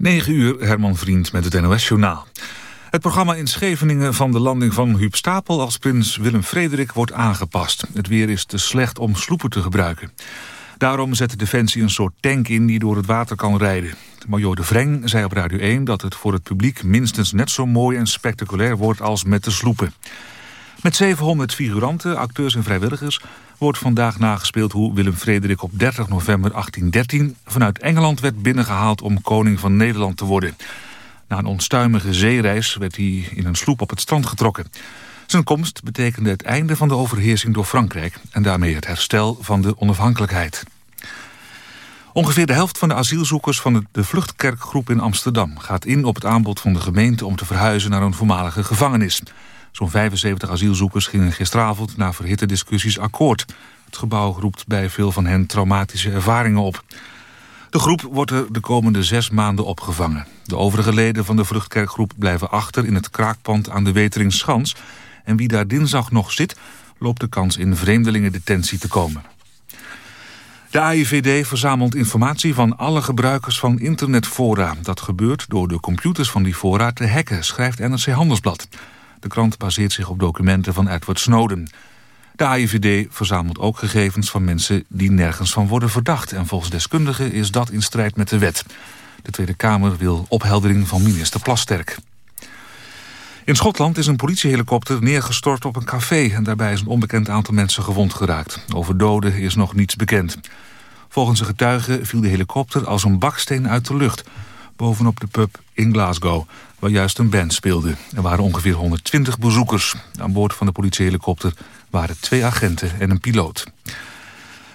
9 uur, Herman Vriend met het NOS-journaal. Het programma in Scheveningen van de landing van Huub Stapel... als prins Willem-Frederik wordt aangepast. Het weer is te slecht om sloepen te gebruiken. Daarom zet de Defensie een soort tank in die door het water kan rijden. Major de Vreng zei op Radio 1 dat het voor het publiek... minstens net zo mooi en spectaculair wordt als met de sloepen. Met 700 figuranten, acteurs en vrijwilligers... wordt vandaag nagespeeld hoe Willem-Frederik op 30 november 1813... vanuit Engeland werd binnengehaald om koning van Nederland te worden. Na een onstuimige zeereis werd hij in een sloep op het strand getrokken. Zijn komst betekende het einde van de overheersing door Frankrijk... en daarmee het herstel van de onafhankelijkheid. Ongeveer de helft van de asielzoekers van de Vluchtkerkgroep in Amsterdam... gaat in op het aanbod van de gemeente om te verhuizen naar een voormalige gevangenis... Zo'n 75 asielzoekers gingen gisteravond na verhitte discussies akkoord. Het gebouw roept bij veel van hen traumatische ervaringen op. De groep wordt er de komende zes maanden opgevangen. De overige leden van de vruchtkerkgroep blijven achter in het kraakpand aan de Weteringschans. En wie daar dinsdag nog zit, loopt de kans in vreemdelingendetentie te komen. De AIVD verzamelt informatie van alle gebruikers van internetfora. Dat gebeurt door de computers van die fora te hacken, schrijft NRC Handelsblad. De krant baseert zich op documenten van Edward Snowden. De AIVD verzamelt ook gegevens van mensen die nergens van worden verdacht. En volgens deskundigen is dat in strijd met de wet. De Tweede Kamer wil opheldering van minister Plasterk. In Schotland is een politiehelikopter neergestort op een café... en daarbij is een onbekend aantal mensen gewond geraakt. Over doden is nog niets bekend. Volgens een getuige viel de helikopter als een baksteen uit de lucht... bovenop de pub in Glasgow waar juist een band speelde. Er waren ongeveer 120 bezoekers. Aan boord van de politiehelikopter waren twee agenten en een piloot.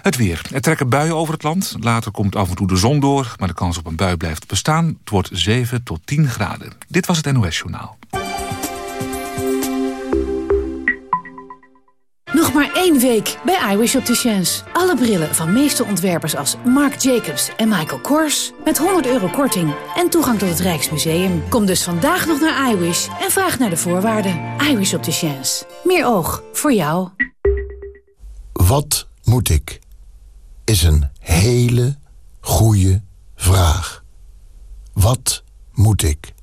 Het weer. Er trekken buien over het land. Later komt af en toe de zon door, maar de kans op een bui blijft bestaan. Het wordt 7 tot 10 graden. Dit was het NOS Journaal. Maar één week bij iWish Opticians. Alle brillen van meeste ontwerpers als Marc Jacobs en Michael Kors... met 100 euro korting en toegang tot het Rijksmuseum. Kom dus vandaag nog naar iWish en vraag naar de voorwaarden. iWish Opticians. Meer oog voor jou. Wat moet ik? Is een hele goede vraag. Wat moet ik?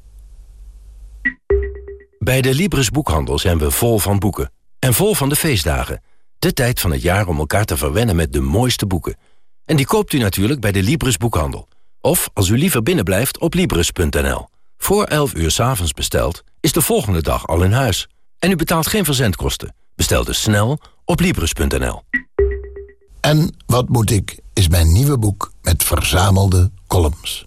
Bij de Libris Boekhandel zijn we vol van boeken. En vol van de feestdagen. De tijd van het jaar om elkaar te verwennen met de mooiste boeken. En die koopt u natuurlijk bij de Libris Boekhandel. Of, als u liever binnenblijft, op Libris.nl. Voor 11 uur s'avonds besteld, is de volgende dag al in huis. En u betaalt geen verzendkosten. Bestel dus snel op Libris.nl. En wat moet ik, is mijn nieuwe boek met verzamelde columns.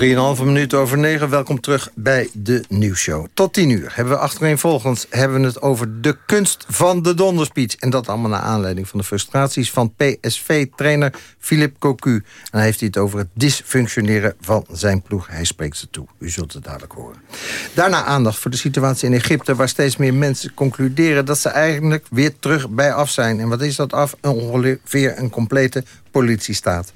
3,5 minuten over 9. Welkom terug bij de nieuwsshow. Tot 10 uur hebben we achtereenvolgens hebben we het over de kunst van de donderspeech. En dat allemaal naar aanleiding van de frustraties van PSV-trainer Philippe Cocu. En hij heeft het over het dysfunctioneren van zijn ploeg. Hij spreekt ze toe. U zult het dadelijk horen. Daarna aandacht voor de situatie in Egypte... waar steeds meer mensen concluderen dat ze eigenlijk weer terug bij af zijn. En wat is dat af? Ongeveer een complete politiestaat.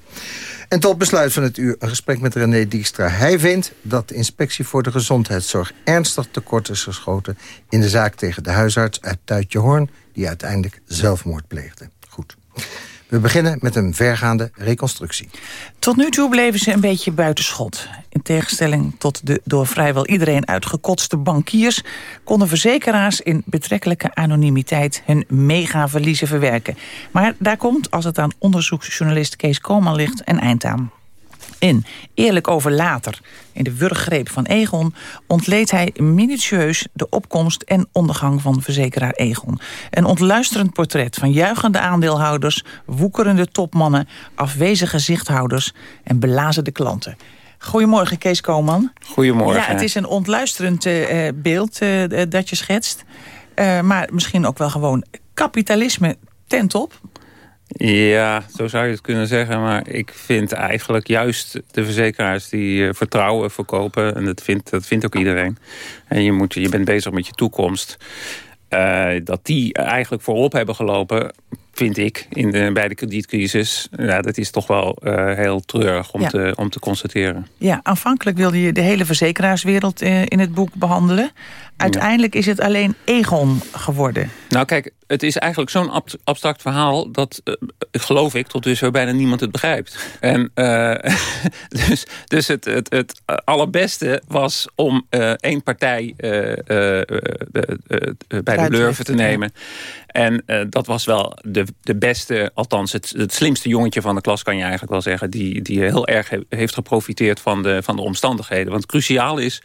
En tot besluit van het uur een gesprek met René Dijkstra. Hij vindt dat de inspectie voor de gezondheidszorg ernstig tekort is geschoten... in de zaak tegen de huisarts uit Tuitje Hoorn... die uiteindelijk zelfmoord pleegde. Goed. We beginnen met een vergaande reconstructie. Tot nu toe bleven ze een beetje buitenschot. In tegenstelling tot de door vrijwel iedereen uitgekotste bankiers... konden verzekeraars in betrekkelijke anonimiteit hun megaverliezen verwerken. Maar daar komt, als het aan onderzoeksjournalist Kees Koolman ligt, een eind aan in Eerlijk over later, in de wurggreep van Egon... ontleed hij minutieus de opkomst en ondergang van verzekeraar Egon. Een ontluisterend portret van juichende aandeelhouders... woekerende topmannen, afwezige zichthouders en belazende klanten. Goedemorgen, Kees Koolman. Goedemorgen. Ja, het is een ontluisterend uh, beeld uh, dat je schetst. Uh, maar misschien ook wel gewoon kapitalisme ten top. Ja, zo zou je het kunnen zeggen. Maar ik vind eigenlijk juist de verzekeraars die uh, vertrouwen verkopen... en dat vindt, dat vindt ook iedereen. En je, moet, je bent bezig met je toekomst. Uh, dat die eigenlijk voorop hebben gelopen vind ik, in de, bij de kredietcrisis. Ja, dat is toch wel uh, heel treurig om, ja. te, om te constateren. Ja, aanvankelijk wilde je de hele verzekeraarswereld uh, in het boek behandelen. Uiteindelijk is het alleen Egon geworden. Nou kijk, het is eigenlijk zo'n ab abstract verhaal... dat, uh, geloof ik, tot dusver bijna niemand het begrijpt. En, dus dus het, het, het allerbeste was om één partij bij de lurven te nemen. En dat was wel de, de beste, althans het, het slimste jongetje van de klas... kan je eigenlijk wel zeggen, die, die heel erg he heeft geprofiteerd van de, van de omstandigheden. Want cruciaal is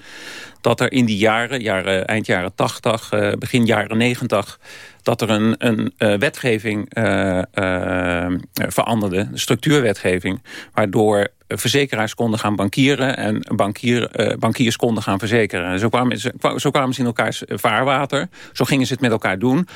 dat er in die jaren, jaren eind jaren 80, uh, begin jaren 90 dat er een, een uh, wetgeving uh, veranderde, een structuurwetgeving... waardoor verzekeraars konden gaan bankieren en bankier, bankiers konden gaan verzekeren. Zo kwamen, ze, zo kwamen ze in elkaars vaarwater, zo gingen ze het met elkaar doen.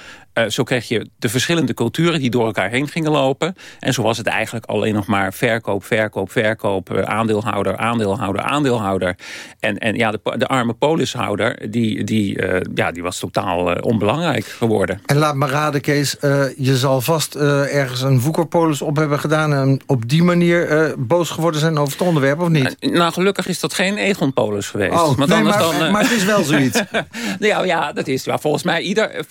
Zo kreeg je de verschillende culturen die door elkaar heen gingen lopen. En zo was het eigenlijk alleen nog maar verkoop, verkoop, verkoop... aandeelhouder, aandeelhouder, aandeelhouder. En, en ja, de, de arme polishouder, die, die, ja, die was totaal onbelangrijk geworden. En laat me raden, Kees, je zal vast ergens een voekerpolis op hebben gedaan... en op die manier boos geworden zijn over het onderwerp, of niet? nou, gelukkig is dat geen Egon-polis geweest. Oh, want nee, maar, dan, maar het is wel zoiets. ja, ja, dat is ja, volgens mij ieder...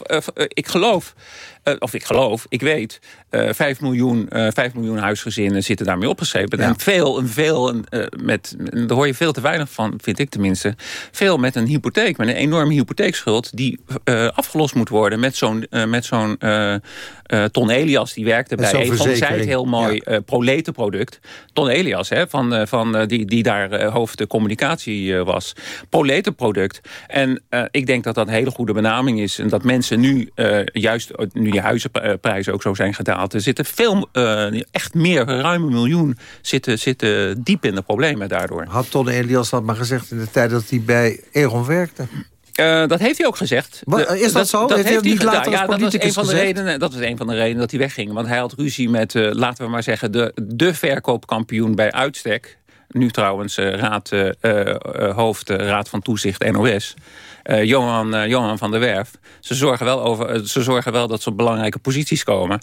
ik geloof geloof uh, of ik geloof, ik weet, uh, 5, miljoen, uh, 5 miljoen huisgezinnen zitten daarmee opgeschreven. Ja. En veel, veel uh, met, daar hoor je veel te weinig van, vind ik tenminste, veel met een hypotheek, met een enorme hypotheekschuld die afgelost moet worden met zo'n met zo'n Ton Elias, die werkte bij Egon, zei het heel mooi, ja. proletenproduct. Ton Elias, hè, van, van, die, die daar hoofd de communicatie was. Proletenproduct. En ik denk dat dat een hele goede benaming is en dat mensen nu juist nu die huizenprijzen ook zo zijn gedaald. Er zitten veel, uh, echt meer, ruim een miljoen, zitten, zitten diep in de problemen daardoor. Had Ton Elias dat maar gezegd in de tijd dat hij bij Egon werkte? Uh, dat heeft hij ook gezegd. Wat, is dat, dat zo? Dat heeft, heeft hij niet gedaan. Ja, dat was, een van de redenen, dat was een van de redenen dat hij wegging. Want hij had ruzie met, uh, laten we maar zeggen, de, de verkoopkampioen bij uitstek. Nu trouwens uh, raad, hoofd Raad van Toezicht NOS. Uh, Johan, uh, Johan van der Werf. Ze zorgen, wel over, uh, ze zorgen wel dat ze op belangrijke posities komen.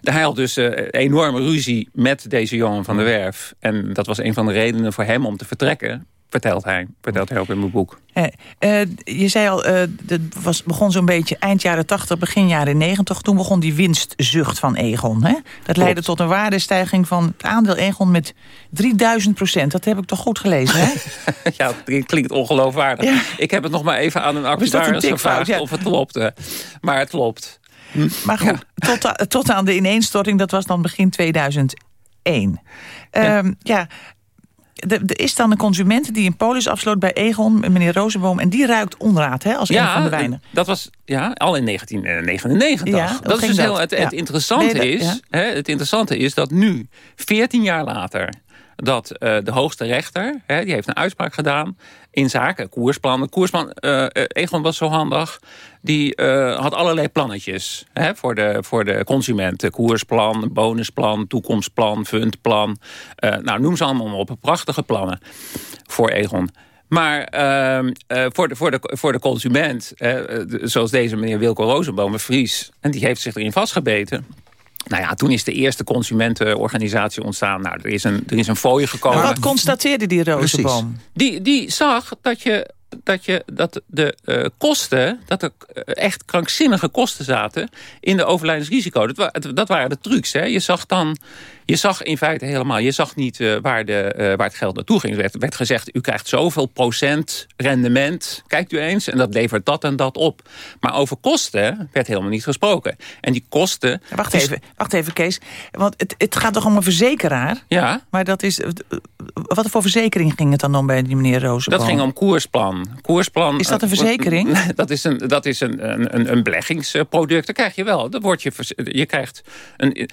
Hij had dus enorme ruzie met deze Johan van der Werf. En dat was een van de redenen voor hem om te vertrekken vertelt hij. Vertelt hij ook in mijn boek. Uh, uh, je zei al, uh, het was, begon zo'n beetje eind jaren 80, begin jaren 90. Toen begon die winstzucht van Egon. Hè? Dat Klopt. leidde tot een waardestijging van het aandeel Egon met 3000 procent. Dat heb ik toch goed gelezen, hè? ja, het klinkt ongeloofwaardig. Ja. Ik heb het nog maar even aan een arbitraris gevraagd ja. of het klopte. Maar het klopt. Hm? Maar goed, ja. tot, tot aan de ineenstorting, dat was dan begin 2001. Um, ja, er is dan een consument die een polis afsloot bij Egon, meneer Rozenboom... en die ruikt onraad, hè, als ja, een van de wijnen. dat was ja, al in 1999. Ja, dat is dus heel, het, het, Ja. interessante Nee, dat- is, hè, het interessante is dat nu, 14 jaar later... dat eh, de hoogste rechter, hè, die heeft een uitspraak gedaan... in zaken koersplan. De koersplan, eh, eh, Egon was zo handig... die eh, had allerlei plannetjes hè, voor, de, voor de consument. Koersplan, bonusplan, toekomstplan, fundplan. Nou, noem ze allemaal op. Prachtige plannen voor Egon. Maar ehm, eh, voor, de, voor, de, voor de consument, zoals deze meneer Wilco Rozenboom, een Fries... en die heeft zich erin vastgebeten... Nou ja, toen is de eerste consumentenorganisatie ontstaan. Nou, er is een, er is een fooi gekomen. Maar wat constateerde die Rozenboom? Die, die zag dat je dat, je, dat de eh, kosten, dat er eh, echt krankzinnige kosten zaten in de overlijdensrisico. Dat, wa dat waren de trucs. Hè. Je zag dan, je zag in feite helemaal, je zag niet eh, waar, de, eh, waar het geld naartoe ging. Er werd, werd gezegd, u krijgt zoveel procent rendement, kijkt u eens, en dat levert dat en dat op. Maar over kosten werd helemaal niet gesproken. En die kosten... Ja, Wacht even, wacht even Kees. Want het, het gaat toch om een verzekeraar? Ja, Maar dat is, wat voor verzekering ging het dan om bij die meneer Rozenboom? Dat ging om koersplan. koersplan Is dat een verzekering? eh, Dat is een, dat is een, een, een beleggingsproduct. Dat krijg je wel. Dat wordt je, je krijgt een,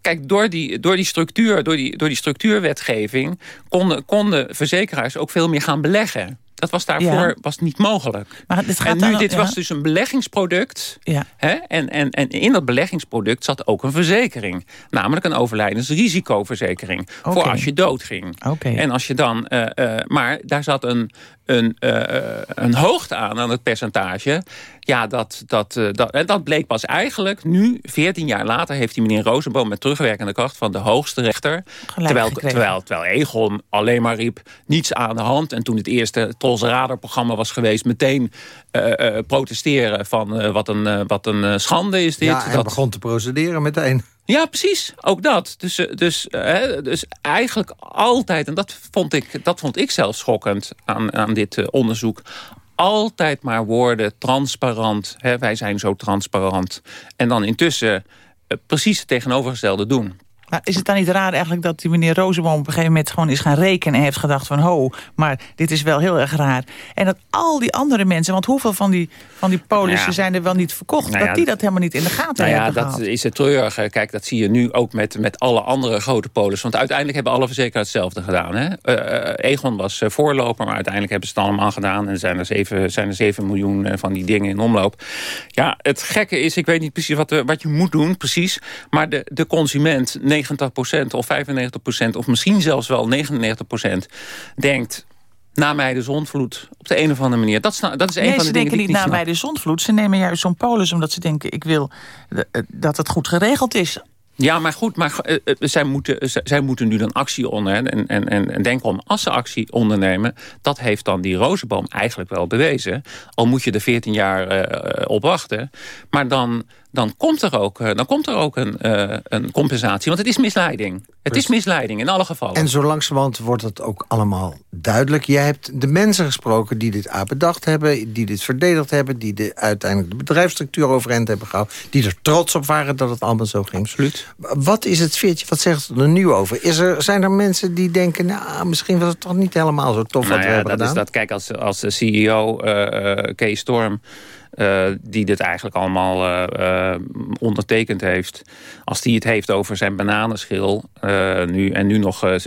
kijk, door die, door die structuur, door die, door die structuurwetgeving... Konden, konden verzekeraars ook veel meer gaan beleggen. Dat was daarvoor Ja. was niet mogelijk. Maar het gaat en nu, dit ja. was dus een beleggingsproduct. Ja. Hè? En, en, en in dat beleggingsproduct zat ook een verzekering. Namelijk een overlijdensrisicoverzekering. Voor als je doodging. Oké. En als je dan... eh, eh, maar daar zat een, een, eh, een hoogte aan, aan het percentage. Ja, dat, dat, dat, en dat bleek pas eigenlijk nu, 14 jaar later... heeft die meneer Rosenboom met terugwerkende kracht van de hoogste rechter... Terwijl, gekregen. terwijl, terwijl Egon alleen maar riep, niets aan de hand. En toen het eerste Trolse Radar-programma was geweest... meteen eh, eh, protesteren van eh, wat een, wat een schande is dit. Ja, dat, begon te procederen meteen. ja, precies. Ook dat. Dus, dus, hè, dus eigenlijk altijd, en dat vond ik, dat vond ik zelf schokkend aan, aan dit onderzoek. Altijd maar woorden, transparant. Hè, wij zijn zo transparant. En dan intussen precies het tegenovergestelde doen. Maar is het dan niet raar eigenlijk dat die meneer Rozenboom... op een gegeven moment gewoon is gaan rekenen en heeft gedacht van... ho, maar dit is wel heel erg raar. En dat al die andere mensen... want hoeveel van die, van die polissen Ja. zijn er wel niet verkocht... Nou ja, dat die dat helemaal niet in de gaten Nou ja, hebben dat gehad. is het treurige. Kijk, dat zie je nu ook met, met alle andere grote polis. Want uiteindelijk hebben alle verzekeraars hetzelfde gedaan. Hè? Eh, eh, Egon was eh, voorloper, maar uiteindelijk hebben ze het allemaal gedaan. En zijn er 7, zijn er 7 miljoen van die dingen in omloop. Ja, het gekke is, ik weet niet precies wat, wat je moet doen, precies. Maar de, de consument, 90% of 95% of misschien zelfs wel 99% denkt... Na mij de zonvloed, op de een of andere manier. Dat is, nou- dat is een Nee, van de ze dingen denken die niet ik na niet bij de zondvloed. Ze nemen juist zo'n polis omdat ze denken... ik wil eh, dat het goed geregeld is. Ja, maar goed, maar, eh, eh, zij, moeten, zij, zij moeten nu dan actie ondernemen. En, en, en, en denk om, als ze actie ondernemen... dat heeft dan die Rozenboom eigenlijk wel bewezen. Al moet je er 14 jaar eh, op wachten. Maar dan, dan komt er ook, eh, dan komt er ook een, eh, een compensatie. Want het is misleiding. Het is misleiding in alle gevallen. En zo langzamerhand wordt het ook allemaal duidelijk. Jij hebt de mensen gesproken die dit A bedacht hebben... die dit verdedigd hebben... die de, uiteindelijk de bedrijfsstructuur overeind hebben gehouden... die er trots op waren dat het allemaal zo ging. Absoluut. Wat is het veertje? Wat zegt het er nu over? Is er, zijn er mensen die denken... nou, misschien was het toch niet helemaal zo tof wat Nou we ja, hebben dat is gedaan? dat. Kijk, als, als de CEO eh, eh, Kees Storm... eh, die dit eigenlijk allemaal eh, eh, ondertekend heeft... als die het heeft over zijn bananenschil... nu, en nu nog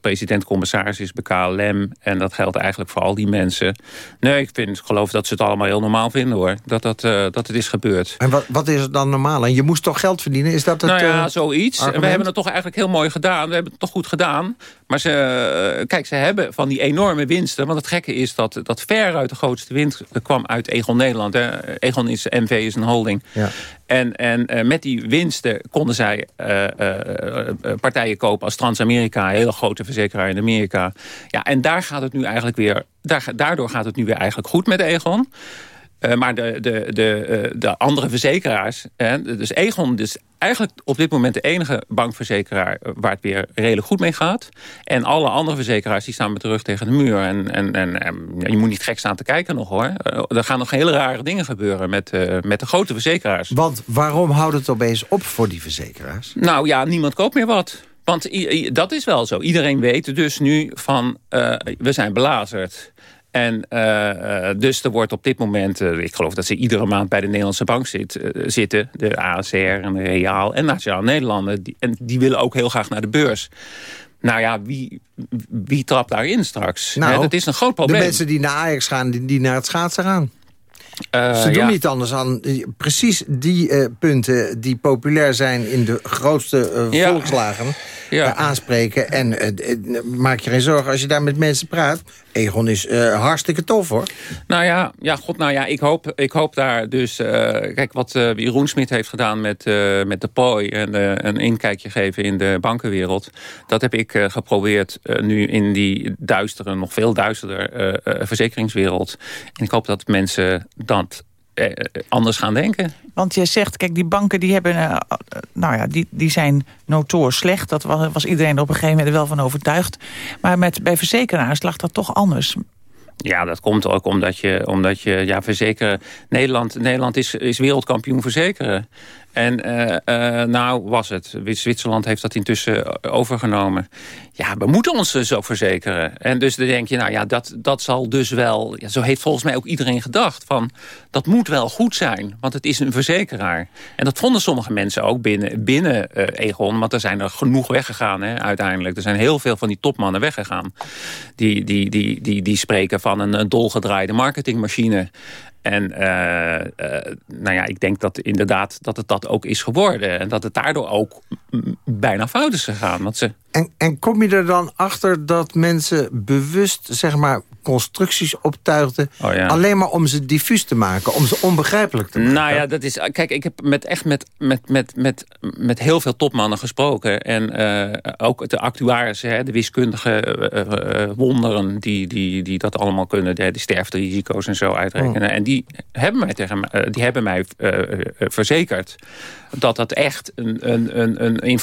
president-commissaris is bij KLM... en dat geldt eigenlijk voor al die mensen. Nee, ik, vind, geloof dat ze het allemaal heel normaal vinden, hoor. Dat, dat, dat het is gebeurd. En wat, wat is het dan normaal? En je moest toch geld verdienen? Is dat het nou ja, zoiets. En we hebben het toch eigenlijk heel mooi gedaan. We hebben het toch goed gedaan. Maar ze, eh, kijk, ze hebben van die enorme winsten... want het gekke is dat, dat veruit de grootste winst kwam uit Egon Nederland. Hè. Egon is, MV is een holding. Ja. En, en eh, met die winsten konden zij eh, partijen kopen als Transamerika, een hele grote verzekeraar in Amerika. Ja, en daar gaat het nu eigenlijk weer, daar, daardoor gaat het nu weer eigenlijk goed met Egon. Eh, maar de, de, de, eh, de andere verzekeraars, hè, dus Egon is eigenlijk op dit moment de enige bankverzekeraar eh, waar het weer redelijk goed mee gaat. En alle andere verzekeraars die staan met de rug tegen de muur. En, en, en, en je moet niet gek staan te kijken nog hoor. Er gaan nog hele rare dingen gebeuren met, met de grote verzekeraars. Want waarom houdt het opeens op voor die verzekeraars? Nou ja, niemand koopt meer wat. Want dat is wel zo. Iedereen weet dus nu van, we zijn belazerd. En eh, eh, dus er wordt op dit moment, eh, ik geloof dat ze iedere maand bij de Nederlandse bank zit, zitten. De ASR en de Reaal en Nationaal Nederlanden. Die, en die willen ook heel graag naar de beurs. Nou ja, wie, wie trapt daarin straks? Nou, dat is een groot De probleem. mensen die naar Ajax gaan, die, die naar het schaatsen gaan. Ze doen ja. niet anders dan eh, precies die punten die populair zijn in de grootste volkslagen Ja. Eh, aanspreken. En eh, eh, maak je geen zorgen als je daar met mensen praat. Egon is hartstikke tof hoor. Nou ja, ja, god, nou ja, ik hoop, ik hoop daar dus... kijk, wat Jeroen Smit heeft gedaan met, met de POI... en een inkijkje geven in de bankenwereld... dat heb ik geprobeerd nu in die duistere, nog veel duisterder verzekeringswereld. En ik hoop dat mensen dat anders gaan denken. Want je zegt, kijk, die banken die hebben, eh, nou ja, die, die zijn notoor slecht. Dat was, was iedereen er op een gegeven moment wel van overtuigd. Maar met, bij verzekeraars lag dat toch anders. Ja, dat komt ook omdat je, omdat je ja, verzekeren... Nederland, Nederland is, is wereldkampioen verzekeren. En eh, eh, nou was het. Zwitserland heeft dat intussen overgenomen. ja, we moeten ons dus ook verzekeren. En dus dan denk je, nou ja, dat, dat zal dus wel... Ja, zo heeft volgens mij ook iedereen gedacht. Van, dat moet wel goed zijn, want het is een verzekeraar. En dat vonden sommige mensen ook binnen, binnen uh, Egon. Want er zijn er genoeg weggegaan hè, uiteindelijk. Er zijn heel veel van die topmannen weggegaan. Die, die, die, die, die spreken van een dolgedraaide marketingmachine. En uh, uh, nou ja, ik denk dat inderdaad dat het dat ook is geworden. En dat het daardoor ook bijna fout is gegaan. Want ze... en, en kom je er dan achter dat mensen bewust zeg maar, constructies optuigden... Oh ja. alleen maar om ze diffuus te maken, om ze onbegrijpelijk te maken? Nou ja, dat is... Kijk, ik heb met, echt met, met, met, met, met heel veel topmannen gesproken. En uh, ook de actuarissen, de wiskundige wonderen... Die, die, die dat allemaal kunnen, de, de sterfterisico's en zo uitrekenen. Oh. En die hebben mij, tegen, die hebben mij verzekerd dat dat echt een, een, een, een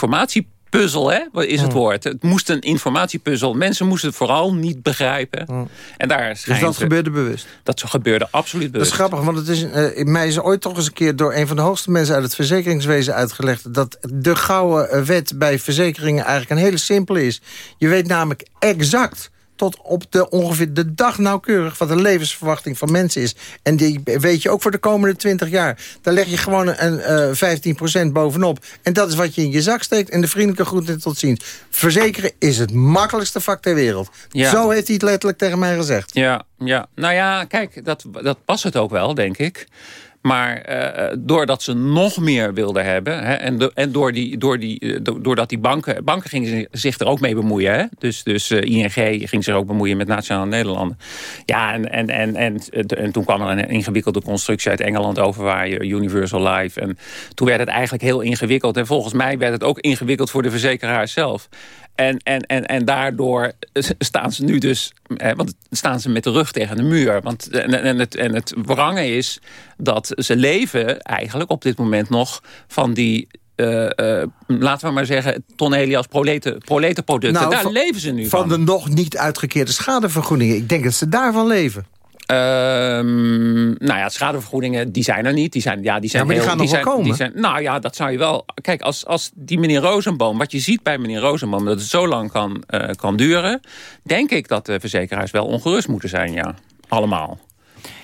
informatiepuzzel hè, is het woord. Het moest een informatiepuzzel. Mensen moesten het vooral niet begrijpen. En daar dus dat gebeurde bewust? Dat gebeurde absoluut bewust. Dat is grappig, want het is, uh, mij is ooit toch eens een keer... door een van de hoogste mensen uit het verzekeringswezen uitgelegd... dat de gouden wet bij verzekeringen eigenlijk een hele simpele is. Je weet namelijk exact tot op de ongeveer de dag nauwkeurig... wat de levensverwachting van mensen is. En die weet je ook voor de komende 20 jaar. Daar leg je gewoon een, uh, 15% bovenop. En dat is wat je in je zak steekt. En de vriendelijke groeten tot ziens. Verzekeren is het makkelijkste vak ter wereld. Ja. Zo heeft hij het letterlijk tegen mij gezegd. Ja, ja. nou ja, kijk, dat, dat past het ook wel, denk ik. Maar uh, doordat ze nog meer wilden hebben... Hè, en, en door die, door die, uh, doordat die banken... banken gingen zich er ook mee bemoeien. Hè? Dus, dus ING ging zich ook bemoeien met Nationale Nederlanden. Ja, en, en, en, en, en, toen kwam er een ingewikkelde constructie uit Engeland over... waar Universal Life... en toen werd het eigenlijk heel ingewikkeld. En volgens mij werd het ook ingewikkeld voor de verzekeraar zelf. En, en, en, en daardoor staan ze nu dus... Eh, want staan ze met de rug tegen de muur. Want, en, en, het, en het wrange is dat ze leven eigenlijk op dit moment nog... van die uh, uh, laten we maar zeggen, Tonelias proleten, proletenproducten. Nou, Daar van, leven ze nu van. van. de nog niet uitgekeerde schadevergoedingen. Ik denk dat ze daarvan leven. Um, nou ja, schadevergoedingen, die zijn er niet. Die zijn, ja, die zijn ja, maar die heel, gaan nog die wel zijn, komen. Die zijn, nou ja, dat zou je wel... Kijk, als, als die meneer Rosenboom... Wat je ziet bij meneer Rosenboom, dat het zo lang kan, uh, kan duren... denk ik dat de verzekeraars wel ongerust moeten zijn, ja. Allemaal.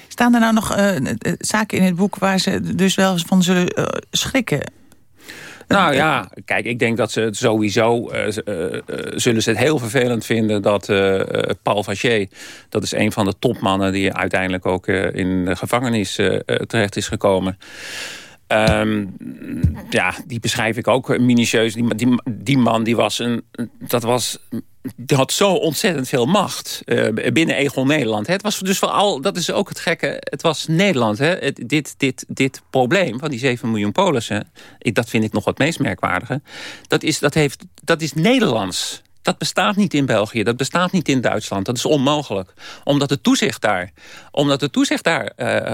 Staan er nou nog uh, zaken in het boek waar ze dus wel van zullen uh, schrikken? Nou ja, kijk, ik denk dat ze het sowieso... Uh, uh, zullen ze het heel vervelend vinden dat uh, Paul Vacher... dat is een van de topmannen die uiteindelijk ook in de gevangenis terecht is gekomen... Um, ja, die beschrijf ik ook minutieus. Die, die, die man, die was een... Dat was die had zo ontzettend veel macht uh, binnen Egon Nederland. Het was dus vooral, dat is ook het gekke, het was Nederland. Hè? Het, dit, dit, dit probleem van die 7 miljoen Polissen, ik, dat vind ik nog wat meest merkwaardige. Dat is, dat heeft, dat is Nederlands. Dat bestaat niet in België, dat bestaat niet in Duitsland. Dat is onmogelijk. Omdat het toezicht daar, omdat het toezicht daar uh,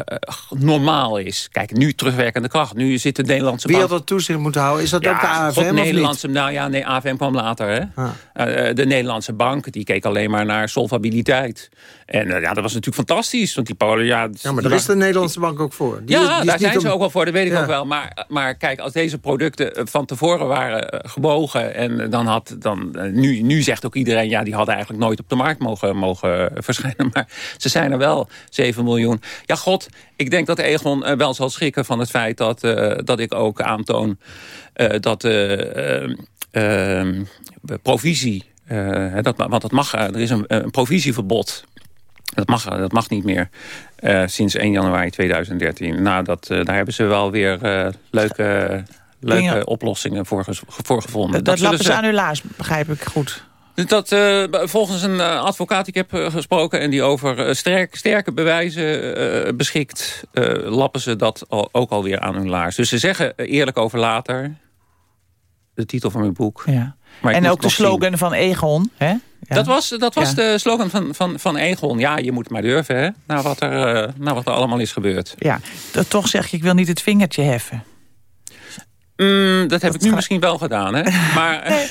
normaal is. Kijk, nu terugwerkende kracht. Nu zit de Nederlandse Wie bank... had dat toezicht moeten houden? Is dat ja, ook de AFM God, Nederlandse? Nou ja, nee, AFM kwam later. Hè? Ah. Uh, de Nederlandse bank, die keek alleen maar naar solvabiliteit. En ja, dat was natuurlijk fantastisch. Want die Polen, ja... Ja, maar daar is de Nederlandse bank ook voor. Die, ja, die daar zijn om... ze ook wel voor, dat weet ik ja. ook wel. Maar, maar kijk, als deze producten van tevoren waren gebogen... en dan had dan... Nu, nu zegt ook iedereen, ja, die hadden eigenlijk nooit op de markt mogen, mogen verschijnen. Maar ze zijn er wel, 7 miljoen. Ja, god, ik denk dat Egon wel zal schrikken van het feit dat, uh, dat ik ook aantoon... Uh, dat uh, provisie... dat, want dat mag, er is een, een provisieverbod dat mag, dat mag niet meer uh, sinds 1 januari 2013. Nou, dat, uh, daar hebben ze wel weer uh, leuke, leuke oplossingen voor, voor gevonden. Dat, dat lappen ze aan uw laars, begrijp ik goed. Dat volgens een advocaat die ik heb gesproken... en die over sterk, sterke bewijzen beschikt... lappen ze dat al, ook alweer aan hun laars. Dus ze zeggen eerlijk over later... de titel van mijn boek... Ja. en ook de slogan zien. van Egon, hè? Ja. Dat was, dat was ja. de slogan van, van, van Egon. Ja, je moet maar durven, hè? Na wat er, na wat er allemaal is gebeurd. Ja, dat, toch zeg je, ik wil niet het vingertje heffen. Mm, dat heb dat ik nu misschien wel gedaan, hè? Maar,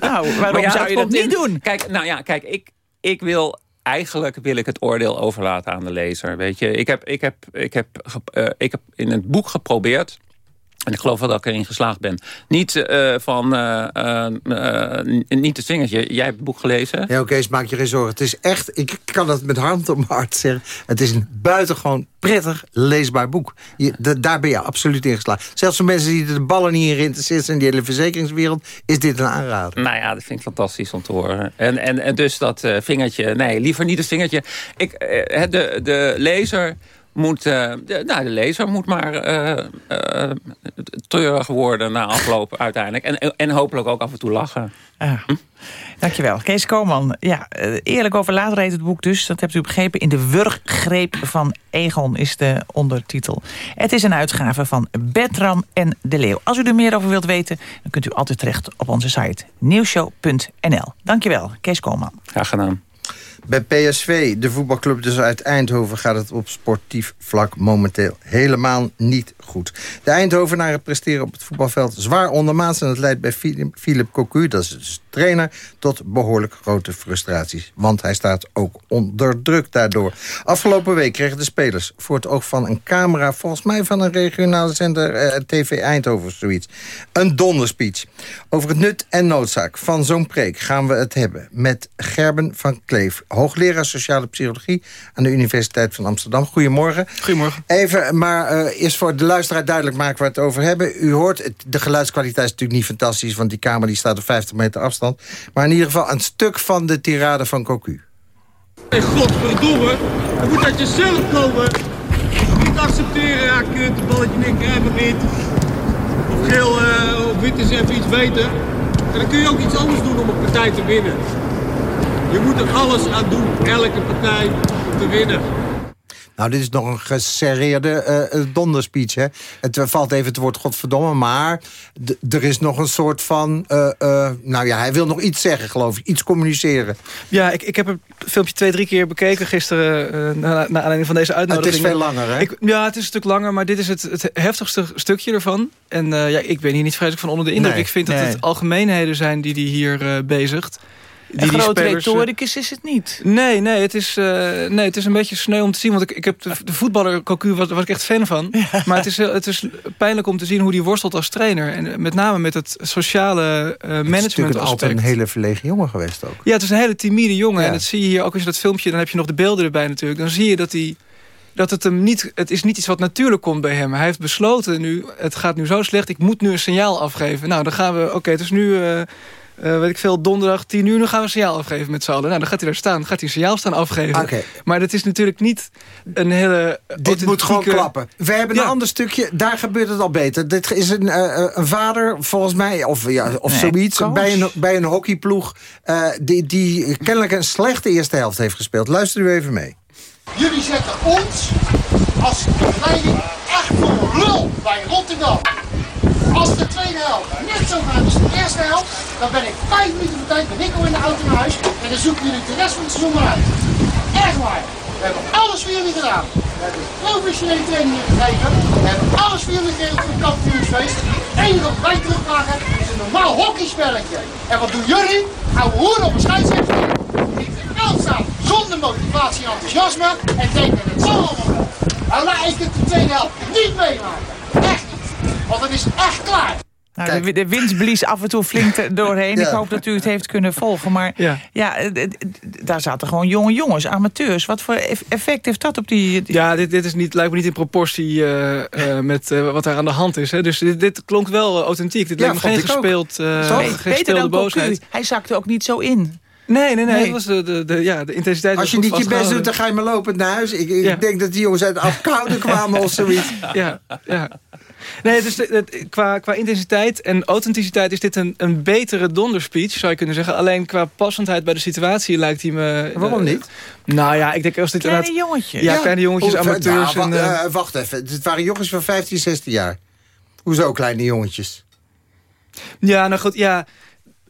nou, waarom maar zou je dat niet doen? Kijk, nou ja, kijk, ik, ik wil eigenlijk wil ik het oordeel overlaten aan de lezer. Weet je, ik heb, ik heb, ik heb, uh, ik heb in het boek geprobeerd En ik geloof wel dat ik erin geslaagd ben. Niet uh, van, uh, uh, niet het vingertje. Jij hebt het boek gelezen. Ja, oké, okay, maak je geen zorgen. Het is echt, ik kan dat met hand op mijn hart zeggen. Het is een buitengewoon prettig leesbaar boek. Je, de, daar ben je absoluut in geslaagd. Zelfs voor mensen die de ballen niet in geïnteresseerd zijn... in die hele verzekeringswereld, is dit een aanrader. Nou ja, dat vind ik fantastisch om te horen. En, en, en dus dat vingertje, nee, liever niet het vingertje. Ik, de, de lezer moet, uh, de, nou, de lezer moet maar uh, uh, treurig worden na afloop uiteindelijk. En, en hopelijk ook af en toe lachen. Ah, hm? Dankjewel. Kees Koman. Ja, eerlijk over later heet het boek dus. Dat hebt u begrepen. In de wurggreep van Egon is de ondertitel. Het is een uitgave van Bertram en de Leeuw. Als u er meer over wilt weten, dan kunt u altijd terecht op onze site nieuwshow.nl. Dankjewel, Kees Koman. Graag gedaan. Bij PSV, de voetbalclub dus uit Eindhoven... gaat het op sportief vlak momenteel helemaal niet goed. De Eindhovenaren presteren op het voetbalveld zwaar ondermaats... en dat leidt bij Philip Cocu, dat is dus trainer... tot behoorlijk grote frustraties. Want hij staat ook onder druk daardoor. Afgelopen week kregen de spelers voor het oog van een camera... volgens mij van een regionale zender eh, TV Eindhoven of zoiets... een donderspeech. Over het nut en noodzaak van zo'n preek gaan we het hebben... met Gerben van Kleef hoogleraar sociale psychologie aan de Universiteit van Amsterdam. Goedemorgen. Goedemorgen. Even, maar uh, eerst voor de luisteraar duidelijk maken waar we het over hebben. U hoort, de geluidskwaliteit is natuurlijk niet fantastisch... want die kamer die staat op 50 meter afstand. Maar in ieder geval een stuk van de tirade van Cocu. Hey, godverdomme, je moet uit jezelf komen. Niet accepteren, ja de balletje niks hebben niet. Of geel uh, of wit is even iets beter. En dan kun je ook iets anders doen om een partij te winnen. Je moet er alles aan doen, elke partij, om te winnen. Nou, dit is nog een geserreerde uh, donderspeech. Hè? Het valt even het woord godverdomme, maar er is nog een soort van... Uh, uh, nou ja, hij wil nog iets zeggen, geloof ik. Iets communiceren. Ja, ik, ik heb het filmpje twee, drie keer bekeken gisteren... na, naar aanleiding van deze uitnodiging. Het is veel langer, hè? Ik, ja, het is een stuk langer, maar dit is het, het heftigste stukje ervan. En ja, ik ben hier niet vreselijk van onder de indruk. ik vind dat het algemeenheden zijn die hij hier bezigt. Die, een grote spelers, retoricus is het niet. Nee, nee, het is, uh, nee, het is een beetje sneu om te zien. Want ik, ik heb de, de voetballer Cocu was, was ik echt fan van. Ja. Maar het is, het is pijnlijk om te zien hoe die worstelt als trainer. En met name met het sociale uh, management aspect. Het is altijd een hele verlegen jongen geweest ook. Ja, het is een hele timide jongen. Ja. En dat zie je hier ook als je dat filmpje... dan heb je nog de beelden erbij natuurlijk. Dan zie je dat hij dat het hem niet, het is niet iets wat natuurlijk komt bij hem. Hij heeft besloten nu, het gaat nu zo slecht, ik moet nu een signaal afgeven. Nou, dan gaan we, oké, okay, het is nu, uh, uh, weet ik veel, donderdag 10 uur, nu gaan we een signaal afgeven met z'n allen. Nou, dan gaat hij daar staan, dan gaat hij een signaal staan afgeven. Okay. Maar dat is natuurlijk niet een hele Dit moet gewoon klappen. We hebben ja. een ander stukje, daar gebeurt het al beter. Dit is een, uh, een vader, volgens mij, of, ja, of nee, zoiets, bij een, bij een hockeyploeg... Uh, die, die kennelijk een slechte eerste helft heeft gespeeld. Luister u even mee. Jullie zetten ons als leiding echt voor lul bij Rotterdam. De tweede helft net zo gaat als de eerste helft, dan ben ik vijf minuten voor tijd ben ik in de auto naar huis en dan zoeken jullie de rest van het seizoen maar uit. Echt waar. We hebben alles voor jullie gedaan. We hebben professionele trainingen gegeven. We hebben alles voor jullie gegeven voor het kampioensfeest. Het enige wat wij terugvragen is een normaal hockeyspelletje. En wat doen jullie? Houden hoeren op een scheidsrechter het veld staan zonder motivatie en enthousiasme en denken het zal allemaal wel. Laat ik het de tweede helft niet meemaken. Echt niet. Want het is echt klaar. Nou, de, de wind blies af en toe flink doorheen. Ja. Ik hoop dat u het heeft kunnen volgen. Maar ja, ja daar zaten gewoon jonge jongens, amateurs. Wat voor effect heeft dat op die... die... Ja, dit, dit is niet, lijkt me niet in proportie uh, uh, met uh, wat er aan de hand is. Hè. Dus dit, dit klonk wel authentiek. Dit lijkt me geen gespeeld, geen gespeelde boosheid. Hij zakte ook niet zo in. Nee, nee, nee. Dat was de, de, de, ja, de intensiteit. Als je niet je best doet, dan ga je maar lopend naar huis. Ik, ik ja. denk dat die jongens uit afkouden kwamen of zoiets. Ja, ja. Nee, dus qua, qua intensiteit en authenticiteit is dit een, een betere donderspeech, zou je kunnen zeggen. Alleen qua passendheid bij de situatie lijkt hij me... Waarom niet? Nou ja, ik denk als dit Kleine jongetjes. Ja, kleine jongetjes, oh, amateurs. Nou, en, uh, wacht even, het waren jongens van 15, 16 jaar. Hoezo kleine jongetjes? Ja, nou goed, ja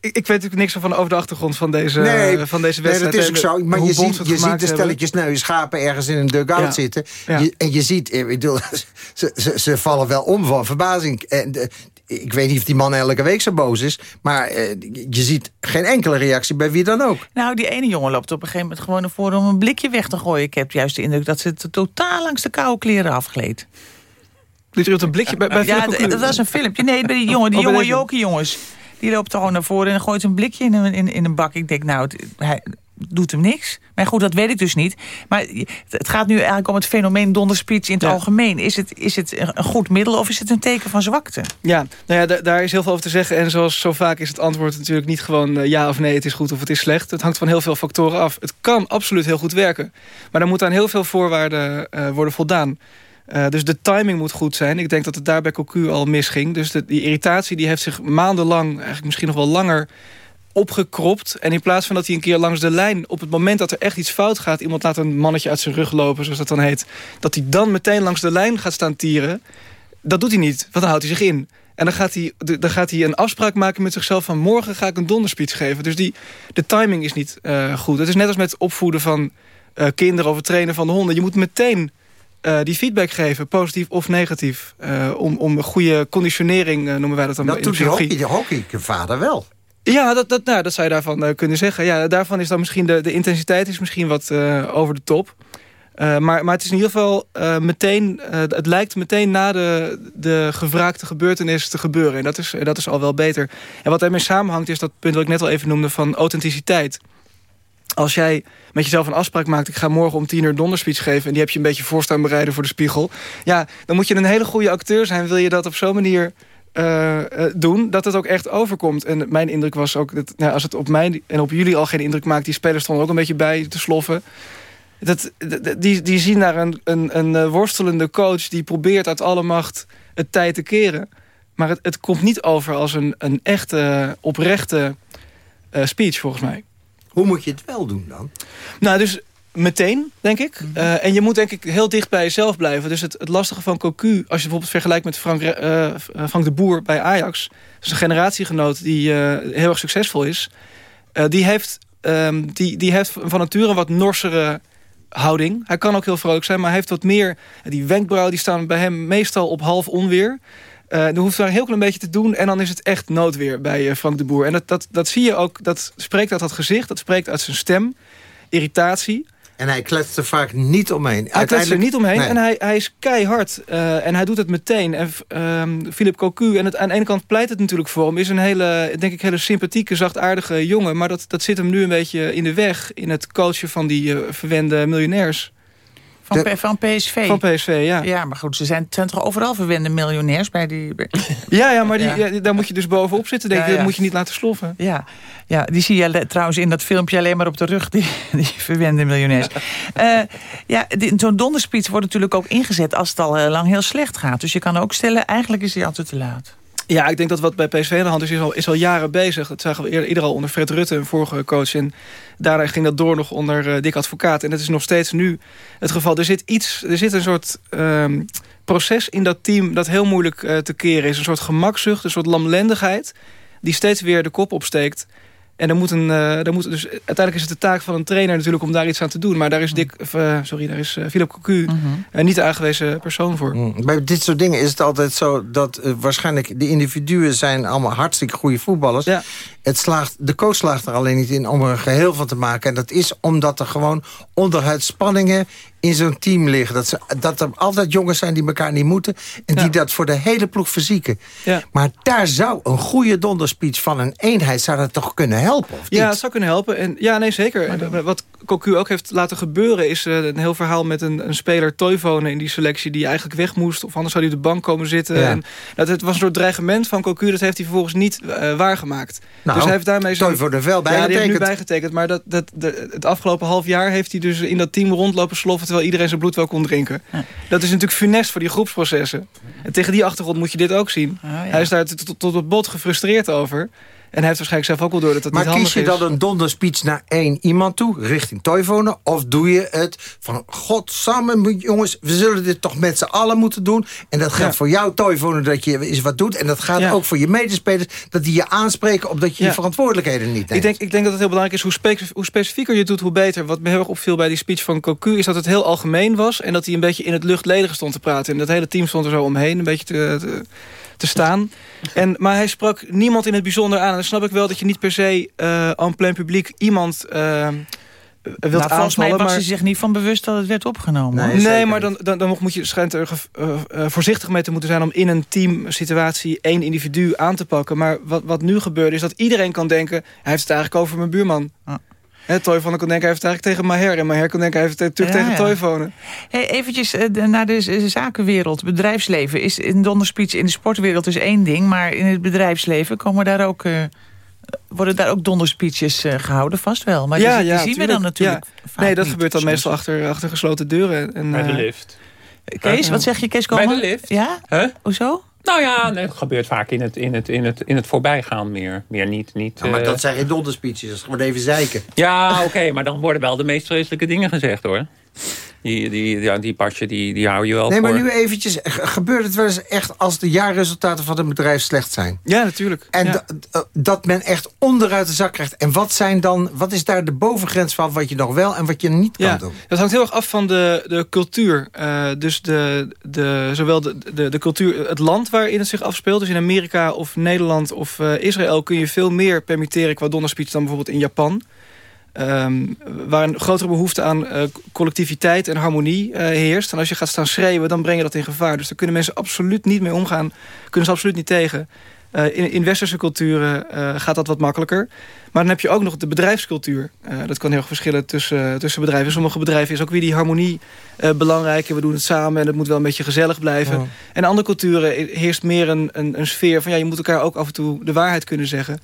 ik, ik, weet natuurlijk niks van over de achtergrond van deze, nee, van deze wedstrijd. Nee, dat is ook zo. Maar je ziet, je ziet de stelletjes nou, schapen ergens in een dugout ja. zitten. Ja. Je, en je ziet, ik bedoel, ze, ze, ze, vallen wel om van verbazing. En de, ik weet niet of die man elke week zo boos is. Maar eh, je ziet geen enkele reactie bij wie dan ook. Nou, die ene jongen loopt op een gegeven moment gewoon ervoor om een blikje weg te gooien. Ik heb juist de indruk dat ze het totaal langs de koude kleren afgleed. Liet u een blikje bij, bij Ja, dat was een filmpje. Nee, bij die jongen, die Oh, jonge. Jokie jongens. Die loopt gewoon naar voren en gooit een blikje in een, in, in een bak. Ik denk, nou, het, hij doet hem niks. Maar goed, dat weet ik dus niet. Maar het gaat nu eigenlijk om het fenomeen donderspeech in het Ja. algemeen. Is het, is het een goed middel of is het een teken van zwakte? Ja, nou ja, da- daar is heel veel over te zeggen. En zoals zo vaak is het antwoord natuurlijk niet gewoon eh, ja of nee, het is goed of het is slecht. Het hangt van heel veel factoren af. Het kan absoluut heel goed werken. Maar dan moet aan heel veel voorwaarden eh, worden voldaan. Eh, dus de timing moet goed zijn. Ik denk dat het daar bij Cocu al misging. Dus die irritatie die heeft zich maandenlang, eigenlijk misschien nog wel langer, opgekropt. En in plaats van dat hij een keer langs de lijn... op het moment dat er echt iets fout gaat... iemand laat een mannetje uit zijn rug lopen, zoals dat dan heet... dat hij dan meteen langs de lijn gaat staan tieren... dat doet hij niet, want dan houdt hij zich in. En dan gaat hij, dan gaat hij een afspraak maken met zichzelf... van morgen ga ik een donderspeech geven. Dus die, de timing is niet eh, goed. Het is net als met opvoeden van eh, kinderen... of het trainen van de honden. Je moet meteen eh, die feedback geven, positief of negatief. eh, om, om een goede conditionering, eh, noemen wij dat dan Dat in de doet psychologie. hockey, de hockeyvader wel. Ja, dat, dat, nou, dat zou je daarvan kunnen zeggen. Ja, daarvan is dan misschien de, de intensiteit is misschien wat over de top. Maar, maar het is in ieder geval meteen... het lijkt meteen na de, de gevraagde gebeurtenis te gebeuren. En dat is, dat is al wel beter. En wat daarmee samenhangt is dat punt wat ik net al even noemde... van authenticiteit. Als jij met jezelf een afspraak maakt... ik ga morgen om tien uur donderspeech geven... en die heb je een beetje voorstaan bereiden voor de spiegel... ja, dan moet je een hele goede acteur zijn... wil je dat op zo'n manier eh, eh, doen, dat het ook echt overkomt. En mijn indruk was ook, dat, nou, als het op mij en op jullie al geen indruk maakt... die spelers stonden ook een beetje bij te sloffen... Dat, die, die zien daar een, een, een eh, worstelende coach... die probeert uit alle macht het tijd te keren. Maar het, het komt niet over als een, een echte, oprechte speech, volgens mij. Hoe moet je het wel doen dan? Nou, dus meteen, denk ik. Eh, en je moet denk ik heel dicht bij jezelf blijven. Dus het, het lastige van Cocu, als je bijvoorbeeld vergelijkt met Frank, eh, Frank de Boer bij Ajax... dat is een generatiegenoot die eh, heel erg succesvol is... die, heeft, ehm, die, die heeft van nature een wat norsere houding. Hij kan ook heel vrolijk zijn, maar hij heeft wat meer... die wenkbrauwen die staan bij hem meestal op half onweer... Eh er hoeft daar een heel klein beetje te doen... en dan is het echt noodweer bij eh, Frank de Boer. En dat, dat, dat zie je ook, dat spreekt uit dat gezicht... dat spreekt uit zijn stem, irritatie... En hij kletst er vaak niet omheen. Hij kletst er niet omheen Nee. en hij, hij is keihard. eh, en hij doet het meteen. En ehm Philip Cocu, en het, aan de ene kant pleit het natuurlijk voor hem... is een hele, denk ik, hele sympathieke, zachtaardige jongen. Maar dat, dat zit hem nu een beetje in de weg... in het coachen van die verwende miljonairs. Van, P- van PSV? Van PSV, ja. Ja, maar goed, ze zijn, toch overal verwende miljonairs bij die... bij- Ja, ja maar die, Ja. ja, daar moet je dus bovenop zitten. Denk ik. Ja. Dat moet je niet laten sloffen. Ja, ja, die zie je trouwens in dat filmpje alleen maar op de rug, die, die verwende miljonairs. Eh, ja, zo'n donderspeech wordt natuurlijk ook ingezet als het al heel lang heel slecht gaat. Dus je kan ook stellen, eigenlijk is die altijd te laat. Ja, ik denk dat wat bij PSV aan de hand is, is al, is al jaren bezig. Dat zagen we eerder, eerder al onder Fred Rutte, een vorige coach. En daarna ging dat door nog onder eh, Dick Advocaat. En dat is nog steeds nu het geval. Er zit iets, er zit een soort ehm, proces in dat team dat heel moeilijk eh, te keren is. Een soort gemakzucht, een soort lamlendigheid... die steeds weer de kop opsteekt. En er moet een, eh, daar moet, dus uiteindelijk is het de taak van een trainer natuurlijk om daar iets aan te doen. Maar daar is Dick, of, eh, sorry, daar is eh, Philip Cocu eh, niet de aangewezen persoon voor. Mm. Bij dit soort dingen is het altijd zo dat waarschijnlijk de individuen zijn allemaal hartstikke goede voetballers. Het slaagt, de coach slaagt er alleen niet in om er een geheel van te maken. En dat is omdat er gewoon onderhuid spanningen in zo'n team liggen. Dat, ze, dat er altijd jongens zijn die elkaar niet moeten. En die dat voor de hele ploeg verzieken. Ja. Maar daar zou een goede donderspeech van een eenheid... zou dat toch kunnen helpen, of? Ja, het zou kunnen helpen. En, ja, nee, zeker. En Wat Cocu ook heeft laten gebeuren... is eh, een heel verhaal met een, een speler Toivonen in die selectie... die eigenlijk weg moest, of anders zou hij op de bank komen zitten. Ja. En dat, het was een soort dreigement van Cocu... dat heeft hij vervolgens niet eh, waargemaakt. Nou, dus hij heeft daarmee zijn... Toivonen wel Ja, die heeft nu bijgetekend. bijgetekend. Maar dat, dat, de, het afgelopen half jaar heeft hij dus in dat team rondlopen sloffen... terwijl iedereen zijn bloed wel kon drinken. Dat is natuurlijk funest voor die groepsprocessen. En tegen die achtergrond moet je dit ook zien. Hij is daar tot, tot, tot het bot gefrustreerd over... En hij heeft waarschijnlijk zelf ook wel door dat het Maar niet handig kies je is. dan een donderspeech naar één iemand toe, richting Toivonen? Of doe je het van, godsamme jongens, we zullen dit toch met z'n allen moeten doen. En dat geldt Ja. voor jou, Toivonen, dat je eens wat doet. En dat gaat Ja. ook voor je medespelers, dat die je aanspreken... op dat je Ja. je verantwoordelijkheden niet neemt. Ik denk, ik denk dat het heel belangrijk is hoe, spe hoe specifieker je doet, hoe beter. Wat me heel erg opviel bij die speech van Cocu... is dat het heel algemeen was en dat hij een beetje in het luchtledige stond te praten. En dat hele team stond er zo omheen, een beetje te, te, te staan. En, maar hij sprak niemand in het bijzonder aan. En dan snap ik wel dat je niet per se eh en plein publiek iemand... eh, wilt nou, volgens mij was maar... hij zich niet van bewust dat het werd opgenomen. Nee, nee maar dan, dan, dan moet je schijnt er uh, uh, voorzichtig mee te moeten zijn... om in een teamsituatie één individu aan te pakken. Maar wat, wat nu gebeurt is dat iedereen kan denken... hij heeft het eigenlijk over mijn buurman. Ah. He, Toyfone kan denken, hij heeft het eigenlijk tegen Maher. En Maher kan denken, hij heeft het natuurlijk ja, tegen ja. Toyfone. Hey, eventjes uh, naar de zakenwereld, bedrijfsleven. Is een donderspeech in de sportwereld is één ding... maar in het bedrijfsleven komen daar ook... Uh, worden daar ook donderspeeches uh, gehouden? Vast wel. Maar ja, die, ja, zien we dan natuurlijk Nee, dat gebeurt dan meestal achter, achter gesloten deuren. En, Bij de lift. Kees, wat zeg je Kees Komen? Bij de lift. Ja? Huh? Hoezo? Nou ja, nee, het gebeurt vaak in het, in het, in het, in het voorbijgaan meer. Meer niet. niet ja, maar uh... dat zijn geen donderspeeches, dat is gewoon even zeiken. Ja, oké, okay, maar dan worden wel de meest vreselijke dingen gezegd hoor. Die, die, ja, die pasje, die, die hou je wel Nee, voor. maar nu eventjes, gebeurt het wel eens echt als de jaarresultaten van een bedrijf slecht zijn? Ja, natuurlijk. En ja. dat men echt onderuit de zak krijgt. En wat zijn dan, wat is daar de bovengrens van wat je nog wel en wat je niet kan ja, doen? Dat hangt heel erg af van de, de cultuur. Uh, dus de, de, zowel de, de, de cultuur, het land waarin het zich afspeelt. Dus in Amerika of Nederland of uh, Israël kun je veel meer permitteren qua donderspeech dan bijvoorbeeld in Japan. Um, waar een grotere behoefte aan uh, collectiviteit en harmonie uh, heerst. En als je gaat staan schreeuwen, dan breng je dat in gevaar. Dus daar kunnen mensen absoluut niet mee omgaan. Kunnen ze absoluut niet tegen. Uh, in, in westerse culturen gaat dat wat makkelijker. Maar dan heb je ook nog de bedrijfscultuur. dat kan heel erg verschillen tussen, tussen bedrijven. Sommige bedrijven is ook weer die harmonie belangrijk. En we doen het samen en het moet wel een beetje gezellig blijven. Oh. En andere culturen heerst meer een, een, een sfeer van... ja, je moet elkaar ook af en toe de waarheid kunnen zeggen.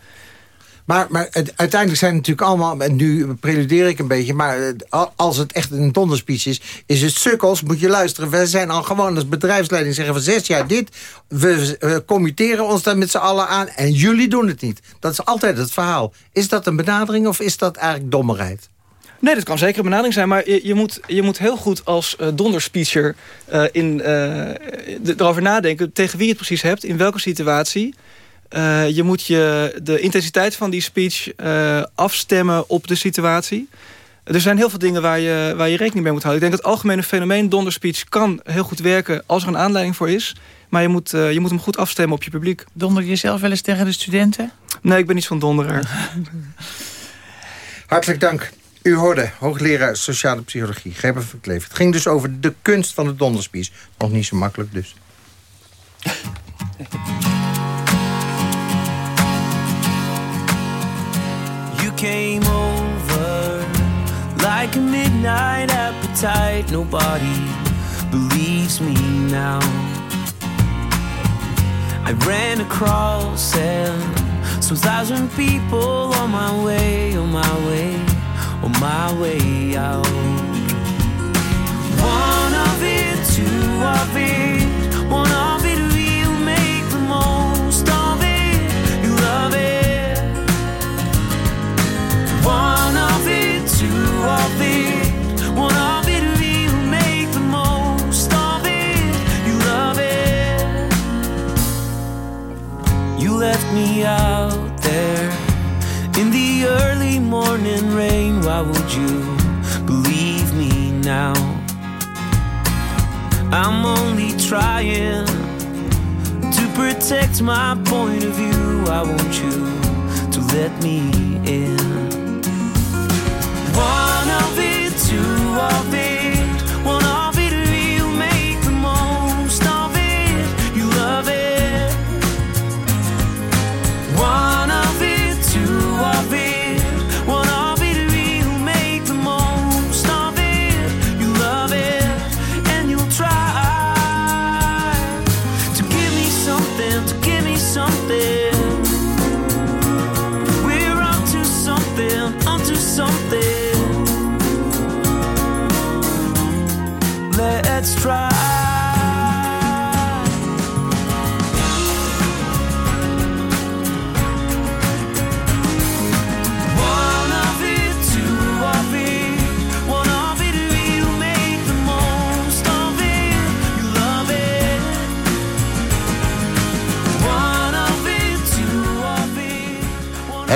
Maar, maar uiteindelijk zijn het natuurlijk allemaal... nu preludeer ik een beetje... maar als het echt een donderspeech is... is het sukkels, moet je luisteren. We zijn al gewoon als bedrijfsleiding zeggen van zes jaar dit. We, we committeren ons daar met z'n allen aan... en jullie doen het niet. Dat is altijd het verhaal. Is dat een benadering of is dat eigenlijk dommerheid? Nee, dat kan zeker een benadering zijn. Maar je, je, moet, je moet heel goed als uh, donderspeecher uh, in, uh, erover nadenken... tegen wie je het precies hebt, in welke situatie... Uh, je moet je de intensiteit van die speech uh, afstemmen op de situatie. Er zijn heel veel dingen waar je, waar je rekening mee moet houden. Ik denk dat het algemene fenomeen donderspeech kan heel goed werken... als er een aanleiding voor is. Maar je moet, uh, je moet hem goed afstemmen op je publiek. Donder je zelf wel eens tegen de studenten? Nee, ik ben niet van donderaar. Hartelijk dank. U hoorde hoogleraar sociale psychologie, Gerber van Kleef. Het ging dus over de kunst van de donderspeech. Nog niet zo makkelijk dus. came over like a midnight appetite. Nobody believes me now. I ran across and some thousand people on my way, on my way, on my way out. One of it, two of it, left me out there in the early morning rain. Why would you believe me now? I'm only trying to protect my point of view. I want you to let me in. One of it, two of it,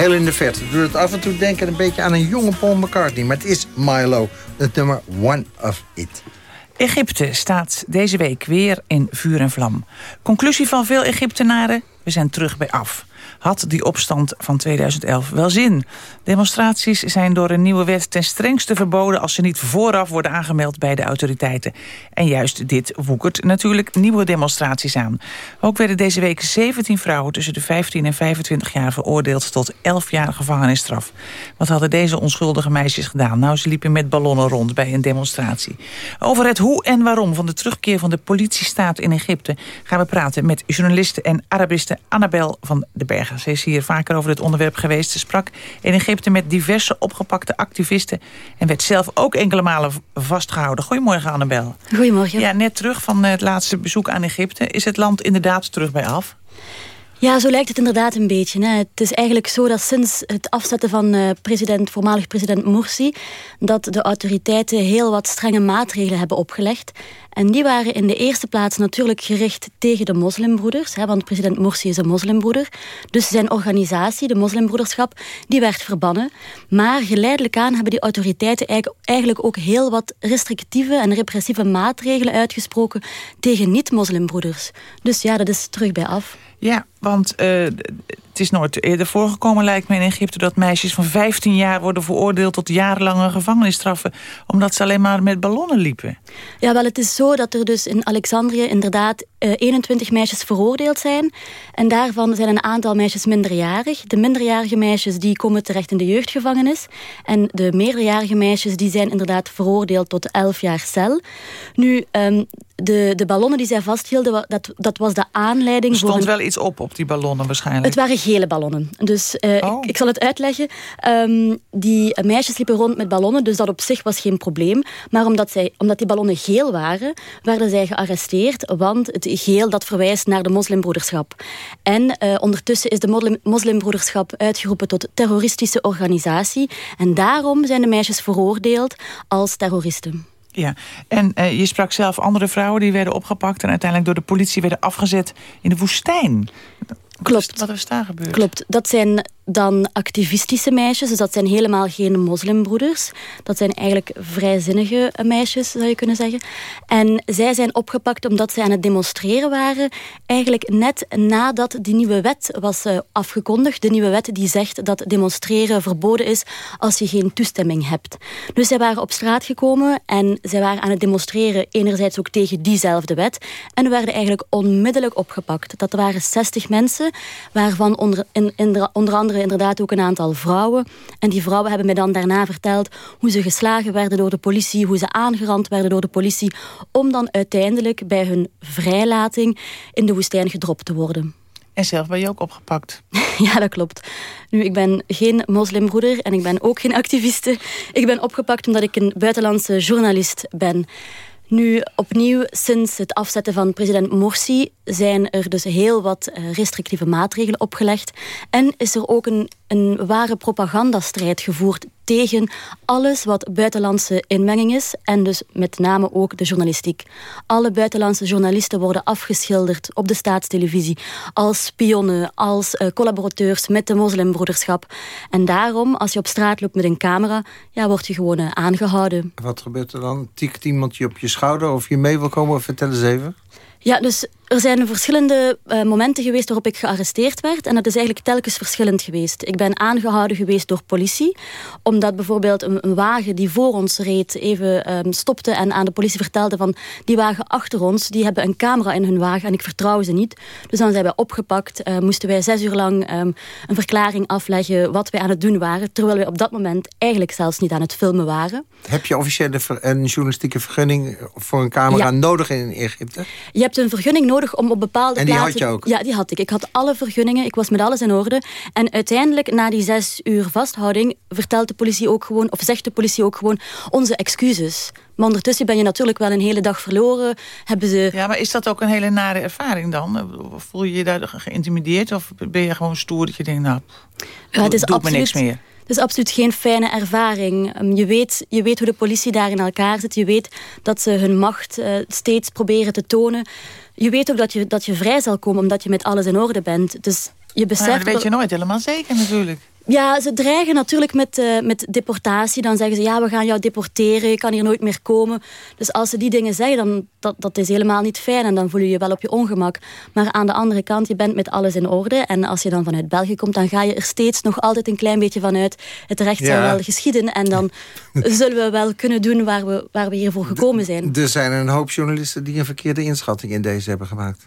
Heel in de verte. Doet het af en toe denken een beetje aan een jonge Paul McCartney. Maar het is Milo, het nummer One of It. Egypte staat deze week weer in vuur en vlam. Conclusie van veel Egyptenaren? We zijn terug bij af. Had die opstand van 2011 wel zin? Demonstraties zijn door een nieuwe wet ten strengste verboden... als ze niet vooraf worden aangemeld bij de autoriteiten. En juist dit woekert natuurlijk nieuwe demonstraties aan. Ook werden deze week 17 vrouwen tussen de 15 en 25 jaar... veroordeeld tot 11 jaar gevangenisstraf. Wat hadden deze onschuldige meisjes gedaan? Nou, ze liepen met ballonnen rond bij een demonstratie. Over het hoe en waarom van de terugkeer van de politiestaat in Egypte... gaan we praten met journaliste en Arabiste Annabel van den Ze is hier vaker over dit onderwerp geweest. Ze sprak in Egypte met diverse opgepakte activisten... en werd zelf ook enkele malen vastgehouden. Goedemorgen, Annabel. Goedemorgen. Ja, net terug van het laatste bezoek aan Egypte. Is het land inderdaad terug bij af? Ja, zo lijkt het inderdaad een beetje. Hè. Het is eigenlijk zo dat sinds het afzetten van uh, president, voormalig president Morsi... dat de autoriteiten heel wat strenge maatregelen hebben opgelegd. En die waren in de eerste plaats natuurlijk gericht tegen de moslimbroeders. Hè, want president Morsi is een moslimbroeder. Dus zijn organisatie, de moslimbroederschap, die werd verbannen. Maar geleidelijk aan hebben die autoriteiten eigenlijk ook heel wat restrictieve en repressieve maatregelen uitgesproken tegen niet-moslimbroeders. Dus ja, dat is terug bij af. Ja, want uh, het is nooit eerder voorgekomen, lijkt me in Egypte... dat meisjes van 15 jaar worden veroordeeld tot jarenlange gevangenisstraffen... omdat ze alleen maar met ballonnen liepen. Ja, wel, het is zo dat er dus in Alexandrië inderdaad uh, 21 meisjes veroordeeld zijn. En daarvan zijn een aantal meisjes minderjarig. De minderjarige meisjes die komen terecht in de jeugdgevangenis. En de meerderjarige meisjes die zijn inderdaad veroordeeld tot 11 jaar cel. Nu... Um, de, de ballonnen die zij vasthielden, dat, dat was de aanleiding... Er stond voor een... wel iets op op die ballonnen waarschijnlijk. Het waren gele ballonnen. Dus uh, oh. ik, ik, zal het uitleggen. Um, die meisjes liepen rond met ballonnen, dus dat op zich was geen probleem. Maar omdat, zij, omdat die ballonnen geel waren, werden zij gearresteerd. Want het geel dat verwijst naar de moslimbroederschap. En uh, ondertussen is de moslim, moslimbroederschap uitgeroepen tot terroristische organisatie. En daarom zijn de meisjes veroordeeld als terroristen. Ja, en uh, je sprak zelf andere vrouwen die werden opgepakt... en uiteindelijk door de politie werden afgezet in de woestijn. Klopt. Wat is daar gebeurd? Klopt. Dat zijn dan activistische meisjes. Dus dat zijn helemaal geen moslimbroeders. Dat zijn eigenlijk vrijzinnige meisjes, zou je kunnen zeggen. En zij zijn opgepakt omdat zij aan het demonstreren waren. Eigenlijk net nadat die nieuwe wet was uh, afgekondigd. De nieuwe wet die zegt dat demonstreren verboden is als je geen toestemming hebt. Dus zij waren op straat gekomen en zij waren aan het demonstreren. Enerzijds ook tegen diezelfde wet. En werden eigenlijk onmiddellijk opgepakt. Dat waren 60 mensen, waarvan onder, onder andere inderdaad ook een aantal vrouwen. En die vrouwen hebben mij dan daarna verteld hoe ze geslagen werden door de politie, hoe ze aangerand werden door de politie, om dan uiteindelijk bij hun vrijlating in de woestijn gedropt te worden. En zelf ben je ook opgepakt. ja, dat klopt. Nu, ik ben geen moslimbroeder en ik ben ook geen activiste. Ik ben opgepakt omdat ik een buitenlandse journalist ben. Nu, opnieuw, sinds het afzetten van president Morsi zijn er dus heel wat eh, restrictieve maatregelen opgelegd. En is er ook een, een ware propagandastrijd gevoerd tegen alles wat buitenlandse inmenging is. En dus met name ook de journalistiek. Alle buitenlandse journalisten worden afgeschilderd op de staatstelevisie als spionnen, als uh, collaborateurs met de moslimbroederschap. En daarom, als je op straat loopt met een camera, ja, word je gewoon uh, aangehouden. Wat gebeurt er dan? Tikt iemand je op je schouder of je mee wil komen? Vertel eens even. Ja, dus er zijn verschillende uh, momenten geweest waarop ik gearresteerd werd. En dat is eigenlijk telkens verschillend geweest. Ik ben aangehouden geweest door politie. Omdat bijvoorbeeld een, een wagen die voor ons reed even um, stopte en aan de politie vertelde van die wagen achter ons, die hebben een camera in hun wagen en ik vertrouw ze niet. Dus dan zijn wij opgepakt. Uh, moesten wij zes uur lang um, een verklaring afleggen wat wij aan het doen waren. Terwijl wij op dat moment eigenlijk zelfs niet aan het filmen waren. Heb je officieel een journalistieke vergunning voor een camera ja. nodig in Egypte? Je hebt een vergunning nodig om op bepaalde en die plaatsen... had je ook? Ja, die had ik. Ik had alle vergunningen, ik was met alles in orde. En uiteindelijk, na die zes uur vasthouding... vertelt de politie ook gewoon, of zegt de politie ook gewoon... onze excuses. Maar ondertussen ben je natuurlijk wel een hele dag verloren. Hebben ze... Ja, maar is dat ook een hele nare ervaring dan? Voel je je daar geïntimideerd? Of ben je gewoon stoer dat je denkt, nou, ja, het is doe absoluut... me niks meer? Het is absoluut geen fijne ervaring. Je weet, je weet hoe de politie daar in elkaar zit. Je weet dat ze hun macht uh, steeds proberen te tonen. Je weet ook dat je, dat je vrij zal komen omdat je met alles in orde bent. Dus je beseft... Maar dat weet je nooit helemaal zeker natuurlijk. Ja, ze dreigen natuurlijk met, uh, met deportatie. Dan zeggen ze, ja, we gaan jou deporteren, je kan hier nooit meer komen. Dus als ze die dingen zeggen, dan dat, dat is helemaal niet fijn. En dan voel je je wel op je ongemak. Maar aan de andere kant, je bent met alles in orde. En als je dan vanuit België komt, dan ga je er steeds nog altijd een klein beetje vanuit. Het recht zal wel geschieden. En dan zullen we wel kunnen doen waar we, waar we hiervoor gekomen zijn. Er zijn een hoop journalisten die een verkeerde inschatting in deze hebben gemaakt.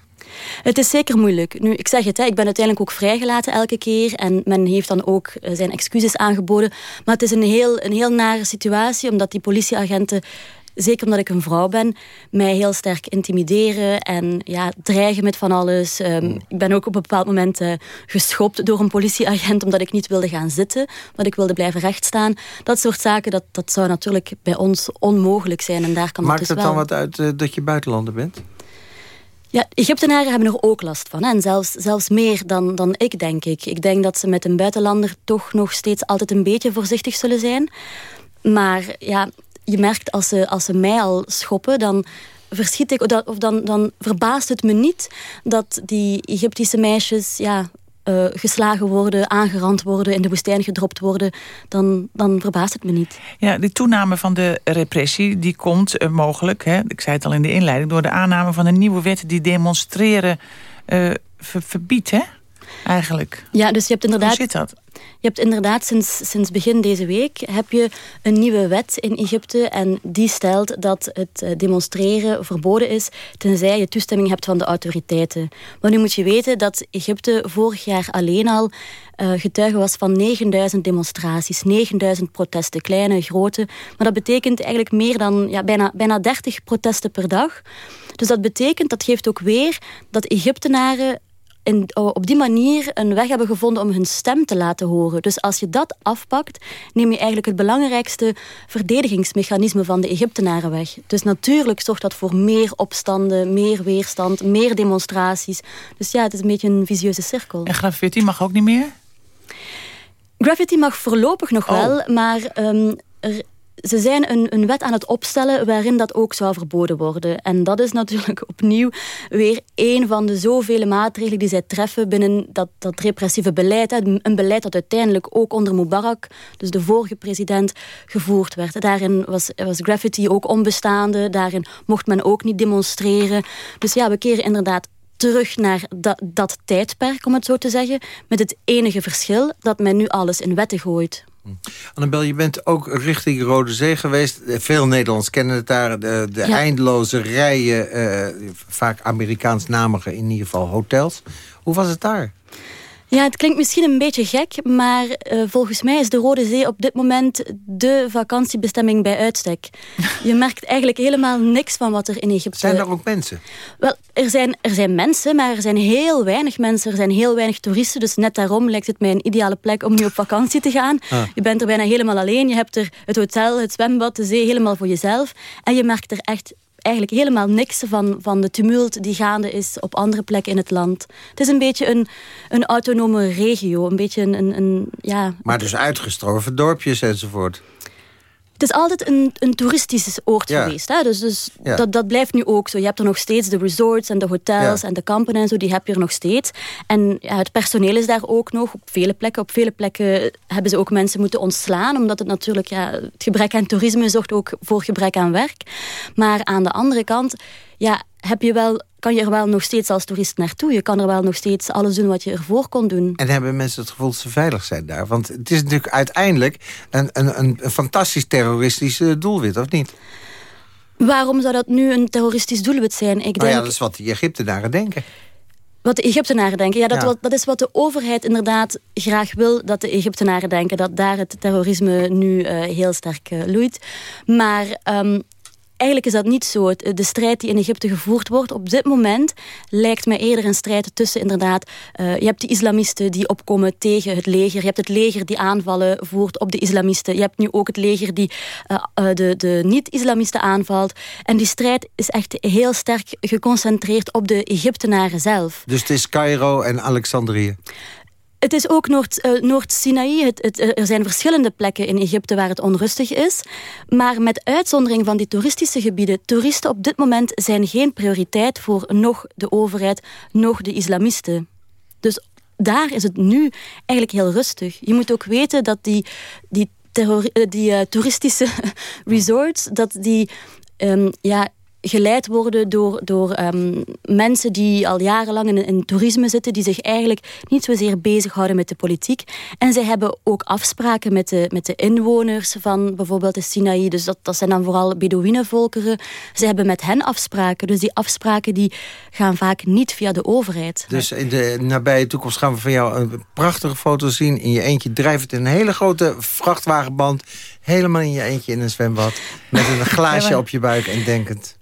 Het is zeker moeilijk. Nu, ik zeg het, hè, ik ben uiteindelijk ook vrijgelaten elke keer. En men heeft dan ook eh, zijn excuses aangeboden. Maar het is een heel, een heel nare situatie, omdat die politieagenten zeker omdat ik een vrouw ben, mij heel sterk intimideren en ja, dreigen met van alles. Um, ik ben ook op een bepaald moment uh, geschopt door een politieagent omdat ik niet wilde gaan zitten, want ik wilde blijven rechtstaan. Dat soort zaken, dat, dat zou natuurlijk bij ons onmogelijk zijn. En daar kan Maakt dus het wel... dan wat uit uh, dat je buitenlander bent? Ja, Egyptenaren hebben er ook last van. En zelfs, zelfs meer dan, dan ik, denk ik. Ik denk dat ze met een buitenlander toch nog steeds altijd een beetje voorzichtig zullen zijn. Maar ja, je merkt als ze, als ze mij al schoppen, dan verschiet ik, of dan, dan verbaast het me niet dat die Egyptische meisjes ja, uh, geslagen worden, aangerand worden, in de woestijn gedropt worden, dan, dan verbaast het me niet. Ja, die toename van de repressie die komt uh, mogelijk, hè, ik zei het al in de inleiding, door de aanname van een nieuwe wet die demonstreren ver verbiedt, hè? Eigenlijk. Ja, dus je hebt inderdaad. Hoe zit dat? Je hebt inderdaad sinds, sinds begin deze week heb je een nieuwe wet in Egypte. En die stelt dat het demonstreren verboden is tenzij je toestemming hebt van de autoriteiten. Maar nu moet je weten dat Egypte vorig jaar alleen al uh, getuige was van 9000 demonstraties, 9000 protesten, kleine, grote. Maar dat betekent eigenlijk meer dan ja, bijna, bijna 30 protesten per dag. Dus dat betekent, dat geeft ook weer dat Egyptenaren in, op die manier een weg hebben gevonden om hun stem te laten horen. Dus als je dat afpakt, neem je eigenlijk het belangrijkste verdedigingsmechanisme van de Egyptenaren weg. Dus natuurlijk zorgt dat voor meer opstanden, meer weerstand, meer demonstraties. Dus ja, het is een beetje een visieuze cirkel. En graffiti mag ook niet meer? Graffiti mag voorlopig nog oh. wel, maar um, er ze zijn een, een, wet aan het opstellen waarin dat ook zou verboden worden. En dat is natuurlijk opnieuw weer een van de zoveel maatregelen die zij treffen binnen dat, dat repressieve beleid. Een beleid dat uiteindelijk ook onder Mubarak, dus de vorige president, gevoerd werd. Daarin was, was graffiti ook onbestaande, daarin mocht men ook niet demonstreren. Dus ja, we keren inderdaad terug naar dat, dat tijdperk, om het zo te zeggen. Met het enige verschil dat men nu alles in wetten gooit. Annabel, je bent ook richting Rode Zee geweest. Veel Nederlands kennen het daar. De, de ja. eindeloze rijen, uh, vaak Amerikaans-namige in ieder geval hotels. Hoe was het daar? Ja, het klinkt misschien een beetje gek, maar uh, volgens mij is de Rode Zee op dit moment de vakantiebestemming bij uitstek. Je merkt eigenlijk helemaal niks van wat er in Egypte... Zijn er ook mensen? Wel, er zijn, er zijn mensen, maar er zijn heel weinig mensen. Er zijn heel weinig toeristen, dus net daarom lijkt het mij een ideale plek om nu op vakantie te gaan. Ah. Je bent er bijna helemaal alleen. Je hebt er het hotel, het zwembad, de zee helemaal voor jezelf. En je merkt er echt eigenlijk helemaal niks van, van de tumult die gaande is op andere plekken in het land. Het is een beetje een, een autonome regio, een beetje een, een, ja... Maar dus uitgestorven dorpjes enzovoort. Het is altijd een, een toeristisch oord ja. geweest. Hè? Dus, dus ja. dat, dat blijft nu ook zo. Je hebt er nog steeds de resorts en de hotels ja. en de kampen en zo. Die heb je er nog steeds. En het personeel is daar ook nog op vele plekken. Op vele plekken hebben ze ook mensen moeten ontslaan. Omdat het natuurlijk, ja, het gebrek aan toerisme zorgt ook voor gebrek aan werk. Maar aan de andere kant, ja, heb je wel kan je er wel nog steeds als toerist naartoe. Je kan er wel nog steeds alles doen wat je ervoor kon doen. En hebben mensen het gevoel dat ze veilig zijn daar? Want het is natuurlijk uiteindelijk een, een, een, fantastisch terroristisch doelwit, of niet? Waarom zou dat nu een terroristisch doelwit zijn? Ik denk... Nou ja, dat is wat de Egyptenaren denken. Wat de Egyptenaren denken. Ja, dat, ja. dat is wat de overheid inderdaad graag wil dat de Egyptenaren denken. Dat daar het terrorisme nu uh, heel sterk uh, loeit. Maar um, eigenlijk is dat niet zo. De strijd die in Egypte gevoerd wordt op dit moment lijkt mij eerder een strijd tussen inderdaad... Uh, je hebt de islamisten die opkomen tegen het leger. Je hebt het leger die aanvallen voert op de islamisten. Je hebt nu ook het leger die uh, de, de niet-islamisten aanvalt. En die strijd is echt heel sterk geconcentreerd op de Egyptenaren zelf. Dus het is Cairo en Alexandrië? Het is ook Noord-Sinaï. Uh, Noord er zijn verschillende plekken in Egypte waar het onrustig is. Maar met uitzondering van die toeristische gebieden... toeristen op dit moment zijn geen prioriteit voor nog de overheid, nog de islamisten. Dus daar is het nu eigenlijk heel rustig. Je moet ook weten dat die, die, eh, die eh, toeristische resorts... dat die ehm, ja, geleid worden door, door ehm, mensen die al jarenlang in, in toerisme zitten, die zich eigenlijk niet zozeer bezighouden met de politiek. En zij hebben ook afspraken met de, met de inwoners van bijvoorbeeld de Sinaï. Dus dat, dat zijn dan vooral Bedouinenvolkeren. Ze hebben met hen afspraken. Dus die afspraken die gaan vaak niet via de overheid. Dus in de nabije toekomst gaan we van jou een prachtige foto zien. In je eentje drijvend in een hele grote vrachtwagenband. Helemaal in je eentje in een zwembad. Met een glaasje op je buik en denkend.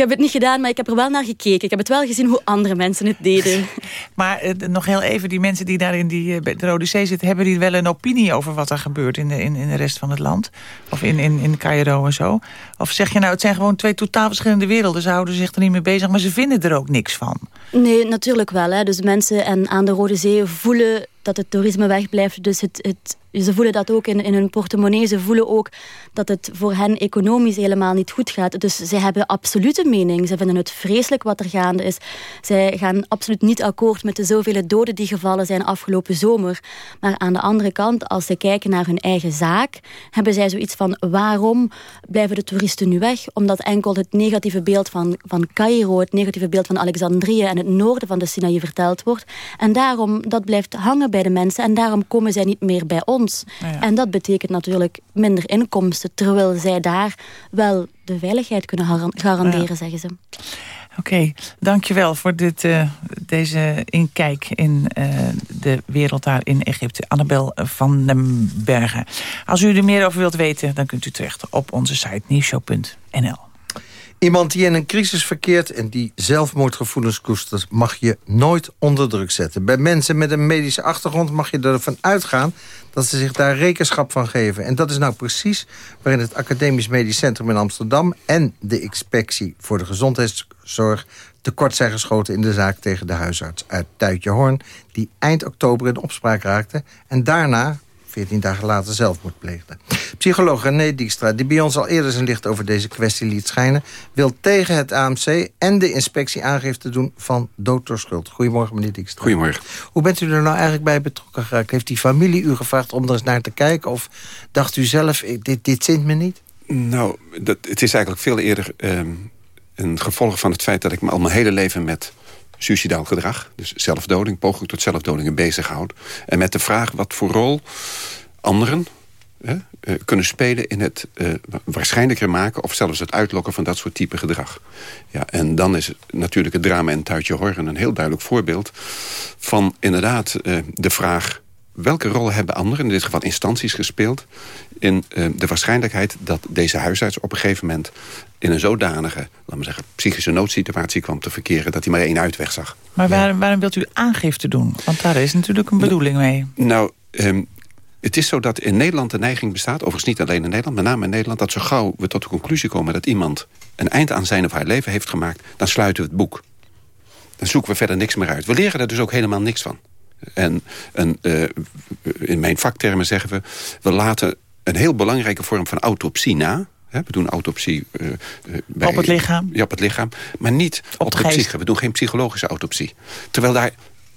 Ik heb het niet gedaan, maar ik heb er wel naar gekeken. Ik heb het wel gezien hoe andere mensen het deden. Maar eh, nog heel even, die mensen die daar in die, eh, de Rode Zee zitten... hebben die wel een opinie over wat er gebeurt in de, in, in de rest van het land? Of in, in, in Cairo en zo? Of zeg je nou, het zijn gewoon twee totaal verschillende werelden. Ze houden zich er niet mee bezig, maar ze vinden er ook niks van. Nee, natuurlijk wel. Hè. Dus mensen en aan de Rode Zee voelen dat het toerisme wegblijft. Dus het, het, ze voelen dat ook in, in hun portemonnee. Ze voelen ook dat het voor hen economisch helemaal niet goed gaat. Dus zij hebben absolute mening. Ze vinden het vreselijk wat er gaande is. Zij gaan absoluut niet akkoord met de zoveel doden die gevallen zijn afgelopen zomer. Maar aan de andere kant, als ze kijken naar hun eigen zaak, hebben zij zoiets van waarom blijven de toeristen nu weg? Omdat enkel het negatieve beeld van, van Cairo, het negatieve beeld van Alexandrië en het noorden van de Sinaï verteld wordt. En daarom, dat blijft hangen bij de mensen en daarom komen zij niet meer bij ons. Ja. En dat betekent natuurlijk minder inkomsten, terwijl zij daar wel de veiligheid kunnen garan- garanderen, Ja. zeggen ze. Oké, dankjewel voor dit, eh, deze inkijk in eh, de wereld daar in Egypte. Annabel van den Bergen. Als u er meer over wilt weten, dan kunt u terecht op onze site nieuwshow.nl. Iemand die in een crisis verkeert en die zelfmoordgevoelens koestert... mag je nooit onder druk zetten. Bij mensen met een medische achtergrond mag je ervan uitgaan... dat ze zich daar rekenschap van geven. En dat is nou precies waarin het Academisch Medisch Centrum in Amsterdam... en de Inspectie voor de Gezondheidszorg tekort zijn geschoten... in de zaak tegen de huisarts uit Tuitje Hoorn... die eind oktober in opspraak raakte... en daarna 14 dagen later zelfmoord pleegde. Psycholoog René Dijkstra, die bij ons al eerder zijn licht over deze kwestie liet schijnen... wil tegen het AMC en de inspectie aangifte doen van dood door schuld. Goedemorgen, meneer Dijkstra. Goedemorgen. Hoe bent u er nou eigenlijk bij betrokken geraakt? Heeft die familie u gevraagd om er eens naar te kijken? Of dacht u zelf, ik- dit, dit zint me niet? Nou, dat, het is eigenlijk veel eerder ehm, een gevolg van het feit... dat ik me al mijn hele leven met suicidaal gedrag... dus zelfdoding, poging tot zelfdodingen bezighoud. En met de vraag wat voor rol anderen hè, eh, kunnen spelen... in het eh, waarschijnlijker maken of zelfs het uitlokken van dat soort type gedrag. Ja, en dan is natuurlijk het drama in Tuitje Horgen een heel duidelijk voorbeeld... van inderdaad eh, de vraag welke rol hebben anderen, in dit geval instanties, gespeeld... in eh, de waarschijnlijkheid dat deze huisarts op een gegeven moment... in een zodanige, laten we zeggen, psychische noodsituatie kwam te verkeren... dat hij maar één uitweg zag. Maar waarom, waarom wilt u aangifte doen? Want daar is natuurlijk een bedoeling mee. Nou, ehm, het is zo dat in Nederland de neiging bestaat... overigens niet alleen in Nederland, met name in Nederland... dat zo gauw we tot de conclusie komen dat iemand... een eind aan zijn of haar leven heeft gemaakt... dan sluiten we het boek. Dan zoeken we verder niks meer uit. We leren er dus ook helemaal niks van. En eh, in mijn vaktermen zeggen we... we laten een heel belangrijke vorm van autopsie na... Hè, we doen autopsie... eh, eh, bij- Op het lichaam? Ja, op het lichaam. Maar niet op, de de psyche. We doen geen psychologische autopsie. Terwijl daar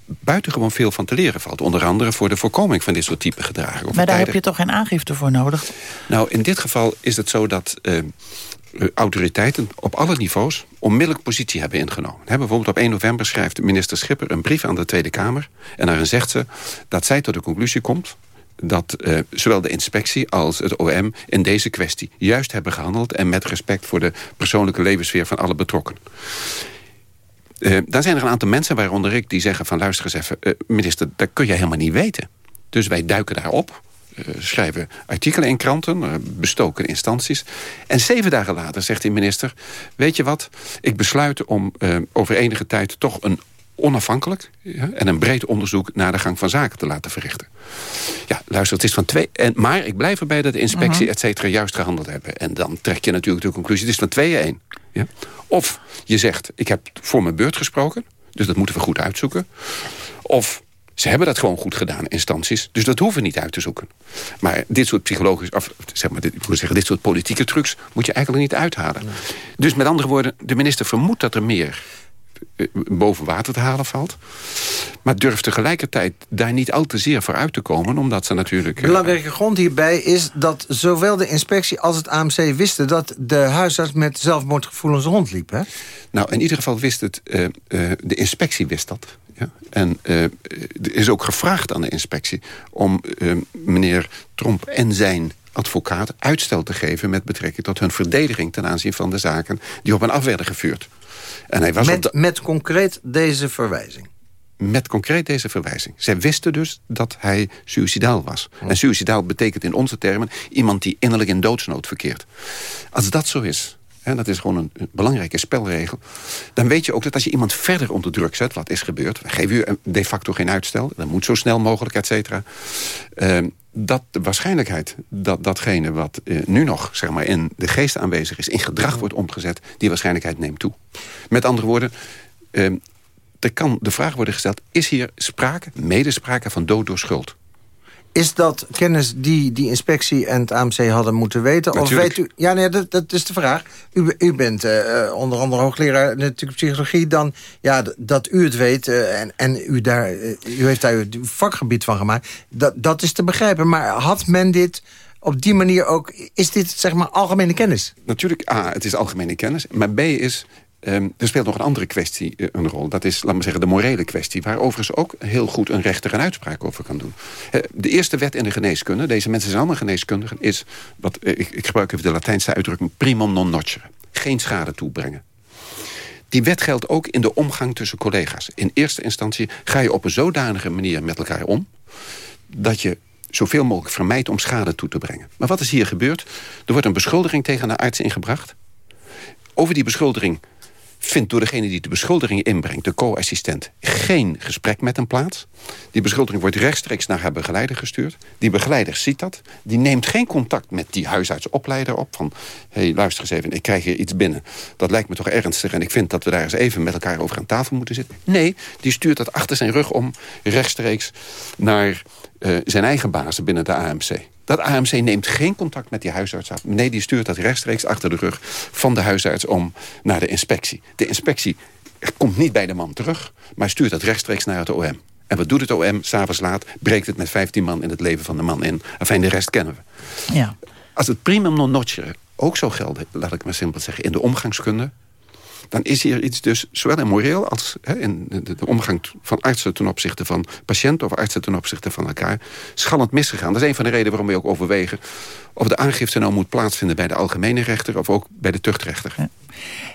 buitengewoon veel van te leren valt. Onder andere voor de voorkoming van dit soort type gedragen. Maar daar heb je toch geen aangifte voor nodig? Nou, in dit geval is het zo dat autoriteiten op alle niveaus onmiddellijk positie hebben ingenomen. Bijvoorbeeld op 1 november schrijft minister Schipper een brief aan de Tweede Kamer. En daarin zegt ze dat zij tot de conclusie komt dat eh, zowel de inspectie als het OM in deze kwestie juist hebben gehandeld... en met respect voor de persoonlijke levenssfeer van alle betrokkenen. Eh, dan zijn er een aantal mensen, waaronder ik, die zeggen van... luister eens even, eh, minister, dat kun je helemaal niet weten. Dus wij duiken daarop, eh, schrijven artikelen in kranten... eh, bestoken instanties. En zeven dagen later zegt de minister... weet je wat, ik besluit om eh, over enige tijd toch een onafhankelijk... ja, en een breed onderzoek naar de gang van zaken te laten verrichten. Ja, luister, het is van twee... En, maar ik blijf erbij dat de inspectie, Mhm. et cetera, juist gehandeld hebben. En dan trek je natuurlijk de conclusie, het is van tweeën één. Ja? Of je zegt, ik heb voor mijn beurt gesproken... dus dat moeten we goed uitzoeken. Of ze hebben dat gewoon goed gedaan, instanties... dus dat hoeven we niet uit te zoeken. Maar dit soort psychologisch... of zeg maar, dit, ik moet zeggen, dit soort politieke trucs... moet je eigenlijk niet uithalen. Dus met andere woorden, de minister vermoedt dat er meer eh, boven water te halen valt. Maar durft tegelijkertijd daar niet al te zeer voor uit te komen... omdat ze natuurlijk... eh, Belangrijke grond hierbij is dat zowel de inspectie als het AMC wisten... dat de huisarts met zelfmoordgevoelens rondliep. Hè? Nou, in ieder geval wist het... eh, eh, de inspectie wist dat. Ja? En er is ook gevraagd aan de inspectie... om meneer Tromp en zijn advocaat uitstel te geven... met betrekking tot hun verdediging ten aanzien van de zaken... die op hen af werden gevuurd. En hij was Met, de- met concreet deze verwijzing. Met concreet deze verwijzing. Zij wisten dus dat hij suicidaal was. En suicidaal betekent in onze termen... iemand die innerlijk in doodsnood verkeert. Als dat zo is, hè, dat is gewoon een, een belangrijke spelregel... dan weet je ook dat als je iemand verder onder druk zet... wat is gebeurd, we geven u de facto geen uitstel... dat moet zo snel mogelijk, et cetera... ehm, dat de waarschijnlijkheid dat datgene wat eh, nu nog zeg maar, in de geest aanwezig is... in gedrag wordt omgezet, die waarschijnlijkheid neemt toe. Met andere woorden, ehm, er kan de vraag worden gesteld... is hier sprake, medesprake van dood door schuld? Is dat kennis die die inspectie en het AMC hadden moeten weten? Natuurlijk. Of weet u, ja, nee, dat, dat is de vraag. U, u bent eh, eh, onder andere hoogleraar natuurlijk psychologie. Dan, ja, dat u het weet eh, en, en u, daar, u heeft daar uw vakgebied van gemaakt. Dat, dat is te begrijpen. Maar had men dit op die manier ook... Is dit zeg maar algemene kennis? Natuurlijk, A, het is algemene kennis. Maar B is, ehm, er speelt nog een andere kwestie eh, een rol. Dat is, laat maar zeggen, de morele kwestie. Waar overigens ook heel goed een rechter een uitspraak over kan doen. Eh, de eerste wet in de geneeskunde, deze mensen zijn allemaal geneeskundigen... is, wat, eh, ik, ik gebruik even de Latijnse uitdrukking... primum non nocere. Geen schade toebrengen. Die wet geldt ook in de omgang tussen collega's. In eerste instantie ga je op een zodanige manier met elkaar om... dat je zoveel mogelijk vermijdt om schade toe te brengen. Maar wat is hier gebeurd? Er wordt een beschuldiging tegen de arts ingebracht. Over die beschuldiging vindt door degene die de beschuldiging inbrengt... de co-assistent geen gesprek met hem plaats. Die beschuldiging wordt rechtstreeks naar haar begeleider gestuurd. Die begeleider ziet dat. Die neemt geen contact met die huisartsopleider op. Van, hey, luister eens even, ik krijg hier iets binnen. Dat lijkt me toch ernstig en ik vind dat we daar eens even met elkaar over aan tafel moeten zitten. Nee, die stuurt dat achter zijn rug om rechtstreeks naar eh, zijn eigen bazen binnen de AMC. Dat AMC neemt geen contact met die huisarts af. Nee, die stuurt dat rechtstreeks achter de rug van de huisarts om naar de inspectie. De inspectie komt niet bij de man terug, maar stuurt dat rechtstreeks naar het OM. En wat doet het OM? S'avonds laat breekt het met 15 man in het leven van de man in. Enfin, de rest kennen we. Ja. Als het primum non nocere ook zou gelden, laat ik maar simpel zeggen, in de omgangskunde... dan is hier iets dus, zowel in moreel als in de, de omgang van artsen ten opzichte van patiënten... of artsen ten opzichte van elkaar, schallend misgegaan. Dat is een van de redenen waarom we ook overwegen... of de aangifte nou moet plaatsvinden bij de algemene rechter... of ook bij de tuchtrechter.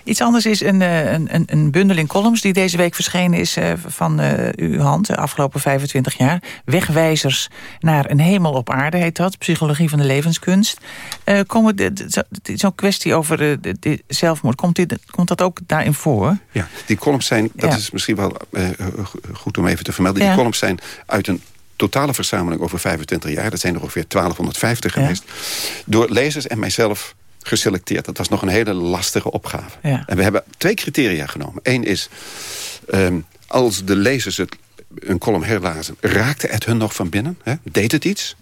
Iets anders is een, eh, een, een, een bundel in columns die deze week verschenen is eh, van eh, uw hand, de afgelopen 25 jaar. Wegwijzers naar een hemel op aarde heet dat, psychologie van de levenskunst. Zo- Zo'n kwestie over de, de zelfmoord, komt, dit, komt dat ook daarin voor? Ja, die columns zijn, dat Ja. is misschien wel go- goed om even te vermelden... Ja. die columns zijn uit een totale verzameling over 25 jaar. Dat zijn er ongeveer 1250 geweest. Door lezers en mijzelf geselecteerd. Dat was nog een hele lastige opgave. Ja. En we hebben twee criteria genomen. Eén is, ehm, als de lezers het, een column herlazen... raakte het hun nog van binnen? Hè? Deed het iets?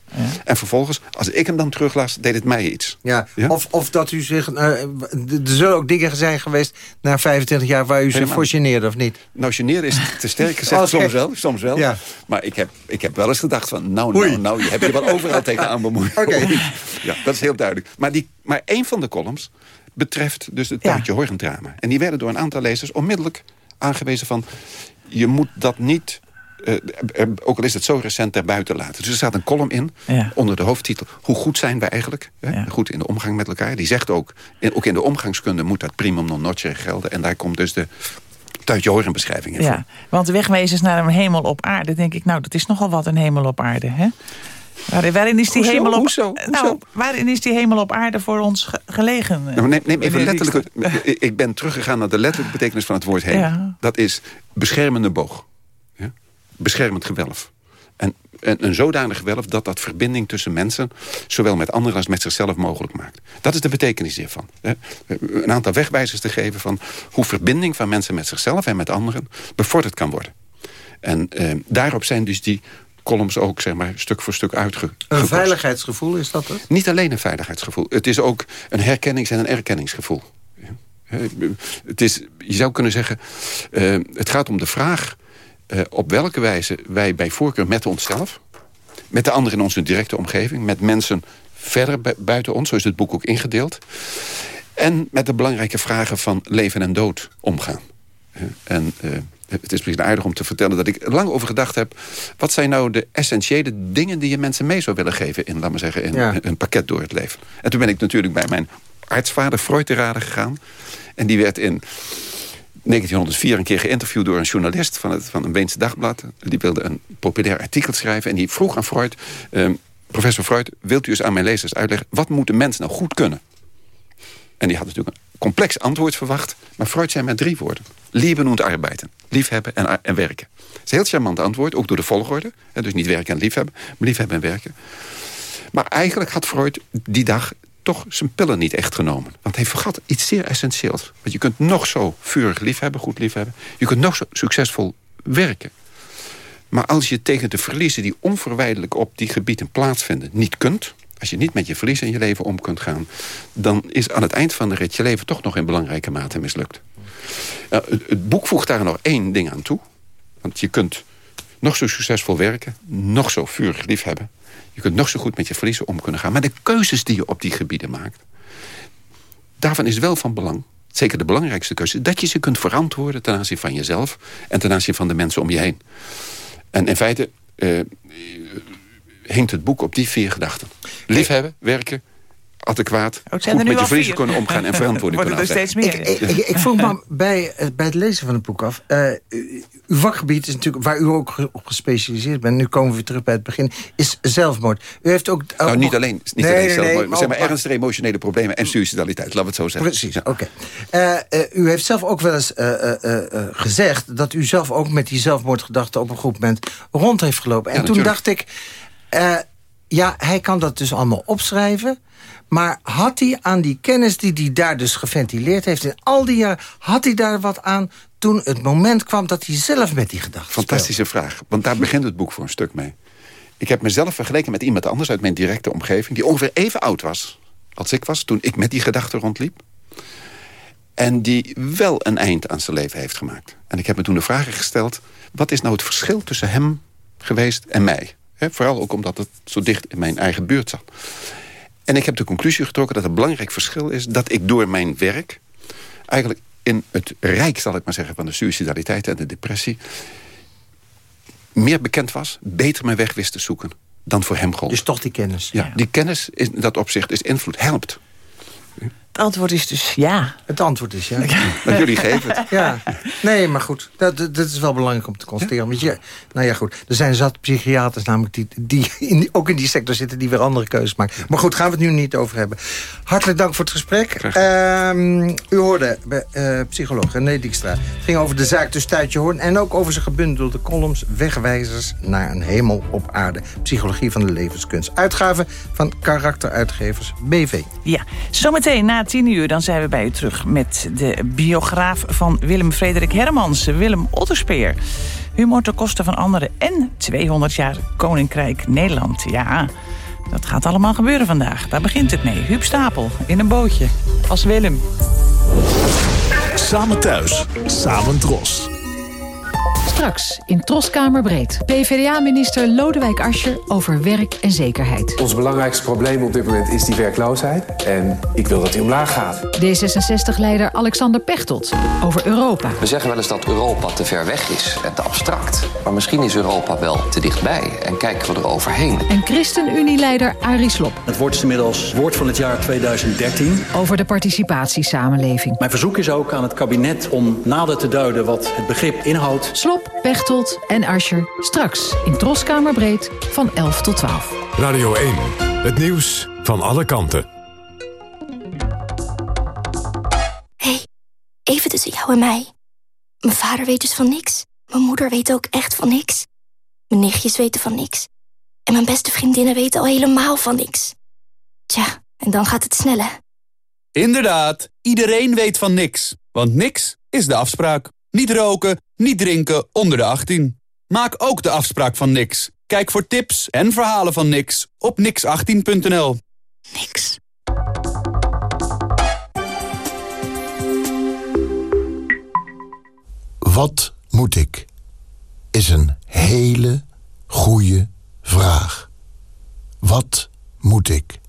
En vervolgens, als ik hem dan teruglas, deed het mij iets. Ja, Of, of dat u zich... eh, er zullen ook dingen zijn geweest na 25 jaar... waar u zich voor geneerde, of niet? Nou, generen is te sterk gezegd. Oké. Soms wel, soms wel. Ja. Maar ik heb, ik heb wel eens gedacht van... nou, Oei. nou, nou, je hebt je wel overal tegenaan bemoeid. Oké. Ja, dat is heel duidelijk. Maar, die, maar één van de columns betreft dus het Tuitje Horgendrama. En die werden door een aantal lezers onmiddellijk aangewezen van... je moet dat niet... eh, er- ook al is het zo recent ter buiten laten. Dus er staat een column in Ja. onder de hoofdtitel... hoe goed zijn wij eigenlijk? Hè? Goed in de omgang met elkaar. Die zegt ook, in, ook in de omgangskunde moet dat primum non nocere gelden. En daar komt dus de Tuitje beschrijving in voor. Ja, want wegwijzers naar een hemel op aarde, denk ik, nou, dat is nogal wat een hemel op aarde, hè? Waar- Waarin is die Hoezo? hemel op Hoezo? Nou, waarin is die hemel op aarde voor ons ge- gelegen? Nou, neem, neem even letterlijk. Ik- Ik ben teruggegaan naar de letterlijke betekenis van het woord hemel. Ja. Dat is beschermende boog. Beschermend gewelf. En, en een zodanig gewelf dat dat verbinding tussen mensen... zowel met anderen als met zichzelf mogelijk maakt. Dat is de betekenis hiervan. Een aantal wegwijzers te geven van hoe verbinding van mensen met zichzelf en met anderen... bevorderd kan worden. En eh, daarop zijn dus die columns ook zeg maar, stuk voor stuk uitgekomen. Een veiligheidsgevoel, is dat het? Niet alleen een veiligheidsgevoel. Het is ook een herkennings- en een erkenningsgevoel. Het is, je zou kunnen zeggen, eh, het gaat om de vraag... eh, op welke wijze wij bij voorkeur met onszelf... met de anderen in onze directe omgeving... met mensen verder bu- buiten ons, zo is het boek ook ingedeeld... en met de belangrijke vragen van leven en dood omgaan. En eh, het is misschien aardig om te vertellen dat ik lang over gedacht heb... wat zijn nou de essentiële dingen die je mensen mee zou willen geven... in, laat maar zeggen, in Ja. een pakket door het leven. En toen ben ik natuurlijk bij mijn artsvader Freud te raden gegaan. En die werd in 1904 een keer geïnterviewd door een journalist... van, het, van een Weense dagblad. Die wilde een populair artikel schrijven. En die vroeg aan Freud... ehm, professor Freud, wilt u eens aan mijn lezers uitleggen... wat moet de mens nou goed kunnen? En die had natuurlijk een complex antwoord verwacht. Maar Freud zei met drie woorden. Lieben und arbeiten. Liefhebben en, en werken. Dat is een heel charmant antwoord, ook door de volgorde. Dus niet werken en liefhebben, maar liefhebben en werken. Maar eigenlijk had Freud die dag toch zijn pillen niet echt genomen. Want hij vergat iets zeer essentieels. Want je kunt nog zo vurig liefhebben, goed liefhebben. Je kunt nog zo succesvol werken. Maar als je tegen de verliezen die onverwijdelijk op die gebieden plaatsvinden niet kunt... als je niet met je verliezen in je leven om kunt gaan... dan is aan het eind van de rit je leven toch nog in belangrijke mate mislukt. Het, het boek voegt daar nog één ding aan toe. Want je kunt nog zo succesvol werken, nog zo vurig liefhebben. Je kunt nog zo goed met je verliezen om kunnen gaan. Maar de keuzes die je op die gebieden maakt... daarvan is wel van belang, zeker de belangrijkste keuze... dat je ze kunt verantwoorden ten aanzien van jezelf... en ten aanzien van de mensen om je heen. En in feite eh, hinkt het boek op die vier gedachten. Liefhebben, werken, adequaat... goed er nu met je verliezen kunnen omgaan... en verantwoording kunnen er steeds afleggen. meer? Ik, ik, ik vroeg me bij, eh, bij het lezen van het boek af. eh, uw vakgebied is natuurlijk waar u ook op gespecialiseerd bent. Nu komen we weer terug bij het begin. Is zelfmoord. U heeft ook. Nou, niet alleen, niet Nee, alleen nee, zelf, nee, maar, zeg maar ernstige emotionele problemen en suicidaliteit. Laten we het zo zeggen. Precies, oké. Eh, eh, u heeft zelf ook wel eens eh, eh, eh, eh, gezegd... dat u zelf ook met die zelfmoordgedachte op een goed moment rond heeft gelopen. En Ja, toen dacht ik... eh, ja, hij kan dat dus allemaal opschrijven... maar had hij aan die kennis die hij daar dus geventileerd heeft... in al die jaren, had hij daar wat aan toen het moment kwam... dat hij zelf met die gedachte Fantastische vraag, want daar begint het boek voor een stuk mee. Ik heb mezelf vergeleken met iemand anders uit mijn directe omgeving... die ongeveer even oud was als ik was toen ik met die gedachte rondliep. En die wel een eind aan zijn leven heeft gemaakt. En ik heb me toen de vraag gesteld... wat is nou het verschil tussen hem geweest en mij? Vooral ook omdat het zo dicht in mijn eigen buurt zat. En ik heb de conclusie getrokken dat het belangrijk verschil is... dat ik door mijn werk eigenlijk in het rijk, zal ik maar zeggen... van de suicidaliteit en de depressie... meer bekend was, beter mijn weg wist te zoeken... dan voor hem gold. Dus toch die kennis. Ja, die kennis is, in dat opzicht is invloed, helpt. Het antwoord is dus ja. Het antwoord is ja. Maar jullie geven het. Ja, nee, maar goed. Dat, dat dat is wel belangrijk om te constateren. Want je, nou ja, goed. Er zijn zat psychiaters namelijk die, die in, ook in die sector zitten... die weer andere keuzes maken. Maar goed, gaan we het nu niet over hebben. Hartelijk dank voor het gesprek. Ehm, u hoorde bij, eh, psycholoog René Dijkstra. Het ging over de zaak tussen Tuitje Hoorn... en ook over zijn gebundelde columns... Wegwijzers naar een hemel op aarde. Psychologie van de levenskunst. Uitgave van karakteruitgevers BV. Ja, zometeen na tien uur dan zijn we bij u terug... met de biograaf van Willem Frederik Hermans, Willem Otterspeer. Humor ten koste van anderen en 200 jaar Koninkrijk Nederland. Ja, dat gaat allemaal gebeuren vandaag. Daar begint het mee. Huub Stapel in een bootje als Willem. Samen thuis, samen dros. Straks in Troskamerbreed. PvdA-minister Lodewijk Asscher over werk en zekerheid. Ons belangrijkste probleem op dit moment is die werkloosheid. En ik wil dat die omlaag gaat. D66-leider Alexander Pechtold over Europa. We zeggen wel eens dat Europa te ver weg is en te abstract. Maar misschien is Europa wel te dichtbij en kijken we er overheen. En ChristenUnie-leider Arie Slob Het woord is inmiddels woord van het jaar 2013. over de participatiesamenleving. Mijn verzoek is ook aan het kabinet om nader te duiden wat het begrip inhoudt. Slop, Pechtold en Asscher straks in Troskamerbreed van 11 tot 12. Radio 1, het nieuws van alle kanten. hey, even tussen jou en mij. Mijn vader weet dus van niks. Mijn moeder weet ook echt van niks. Mijn nichtjes weten van niks. En mijn beste vriendinnen weten al helemaal van niks. Tja, en dan gaat het sneller. Inderdaad, iedereen weet van niks. Want niks is de afspraak. Niet roken, niet drinken onder de 18. Maak ook de afspraak van niks. Kijk voor tips en verhalen van niks op nix18.nl. Niks. Wat moet ik? is een hele goede vraag. Wat moet ik?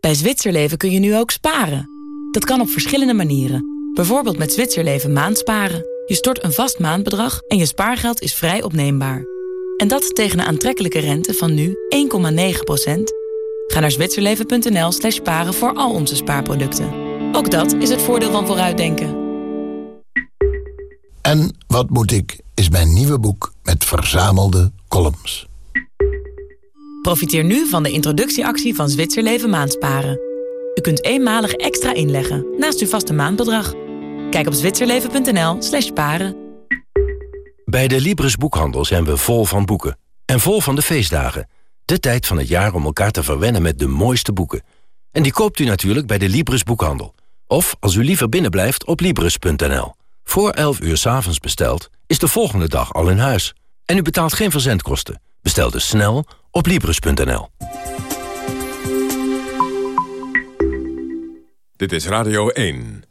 Bij Zwitserleven kun je nu ook sparen. Dat kan op verschillende manieren. Bijvoorbeeld met Zwitserleven maandsparen. Je stort een vast maandbedrag en je spaargeld is vrij opneembaar. En dat tegen een aantrekkelijke rente van nu 1,9%. Ga naar zwitserleven.nl slash sparen voor al onze spaarproducten. Ook dat is het voordeel van vooruitdenken. En wat moet ik is mijn nieuwe boek met verzamelde columns. Profiteer nu van de introductieactie van Zwitserleven maandsparen. U kunt eenmalig extra inleggen naast uw vaste maandbedrag. Kijk op zwitserleven.nl slash. Bij de Libris Boekhandel zijn we vol van boeken. En vol van de feestdagen. De tijd van het jaar om elkaar te verwennen met de mooiste boeken. En die koopt u natuurlijk bij de Libris Boekhandel. Of, als u liever binnenblijft, op Libris.nl. Voor 11 uur 's avonds besteld, is de volgende dag al in huis. En u betaalt geen verzendkosten. Bestel dus snel op Libris.nl. Dit is Radio 1.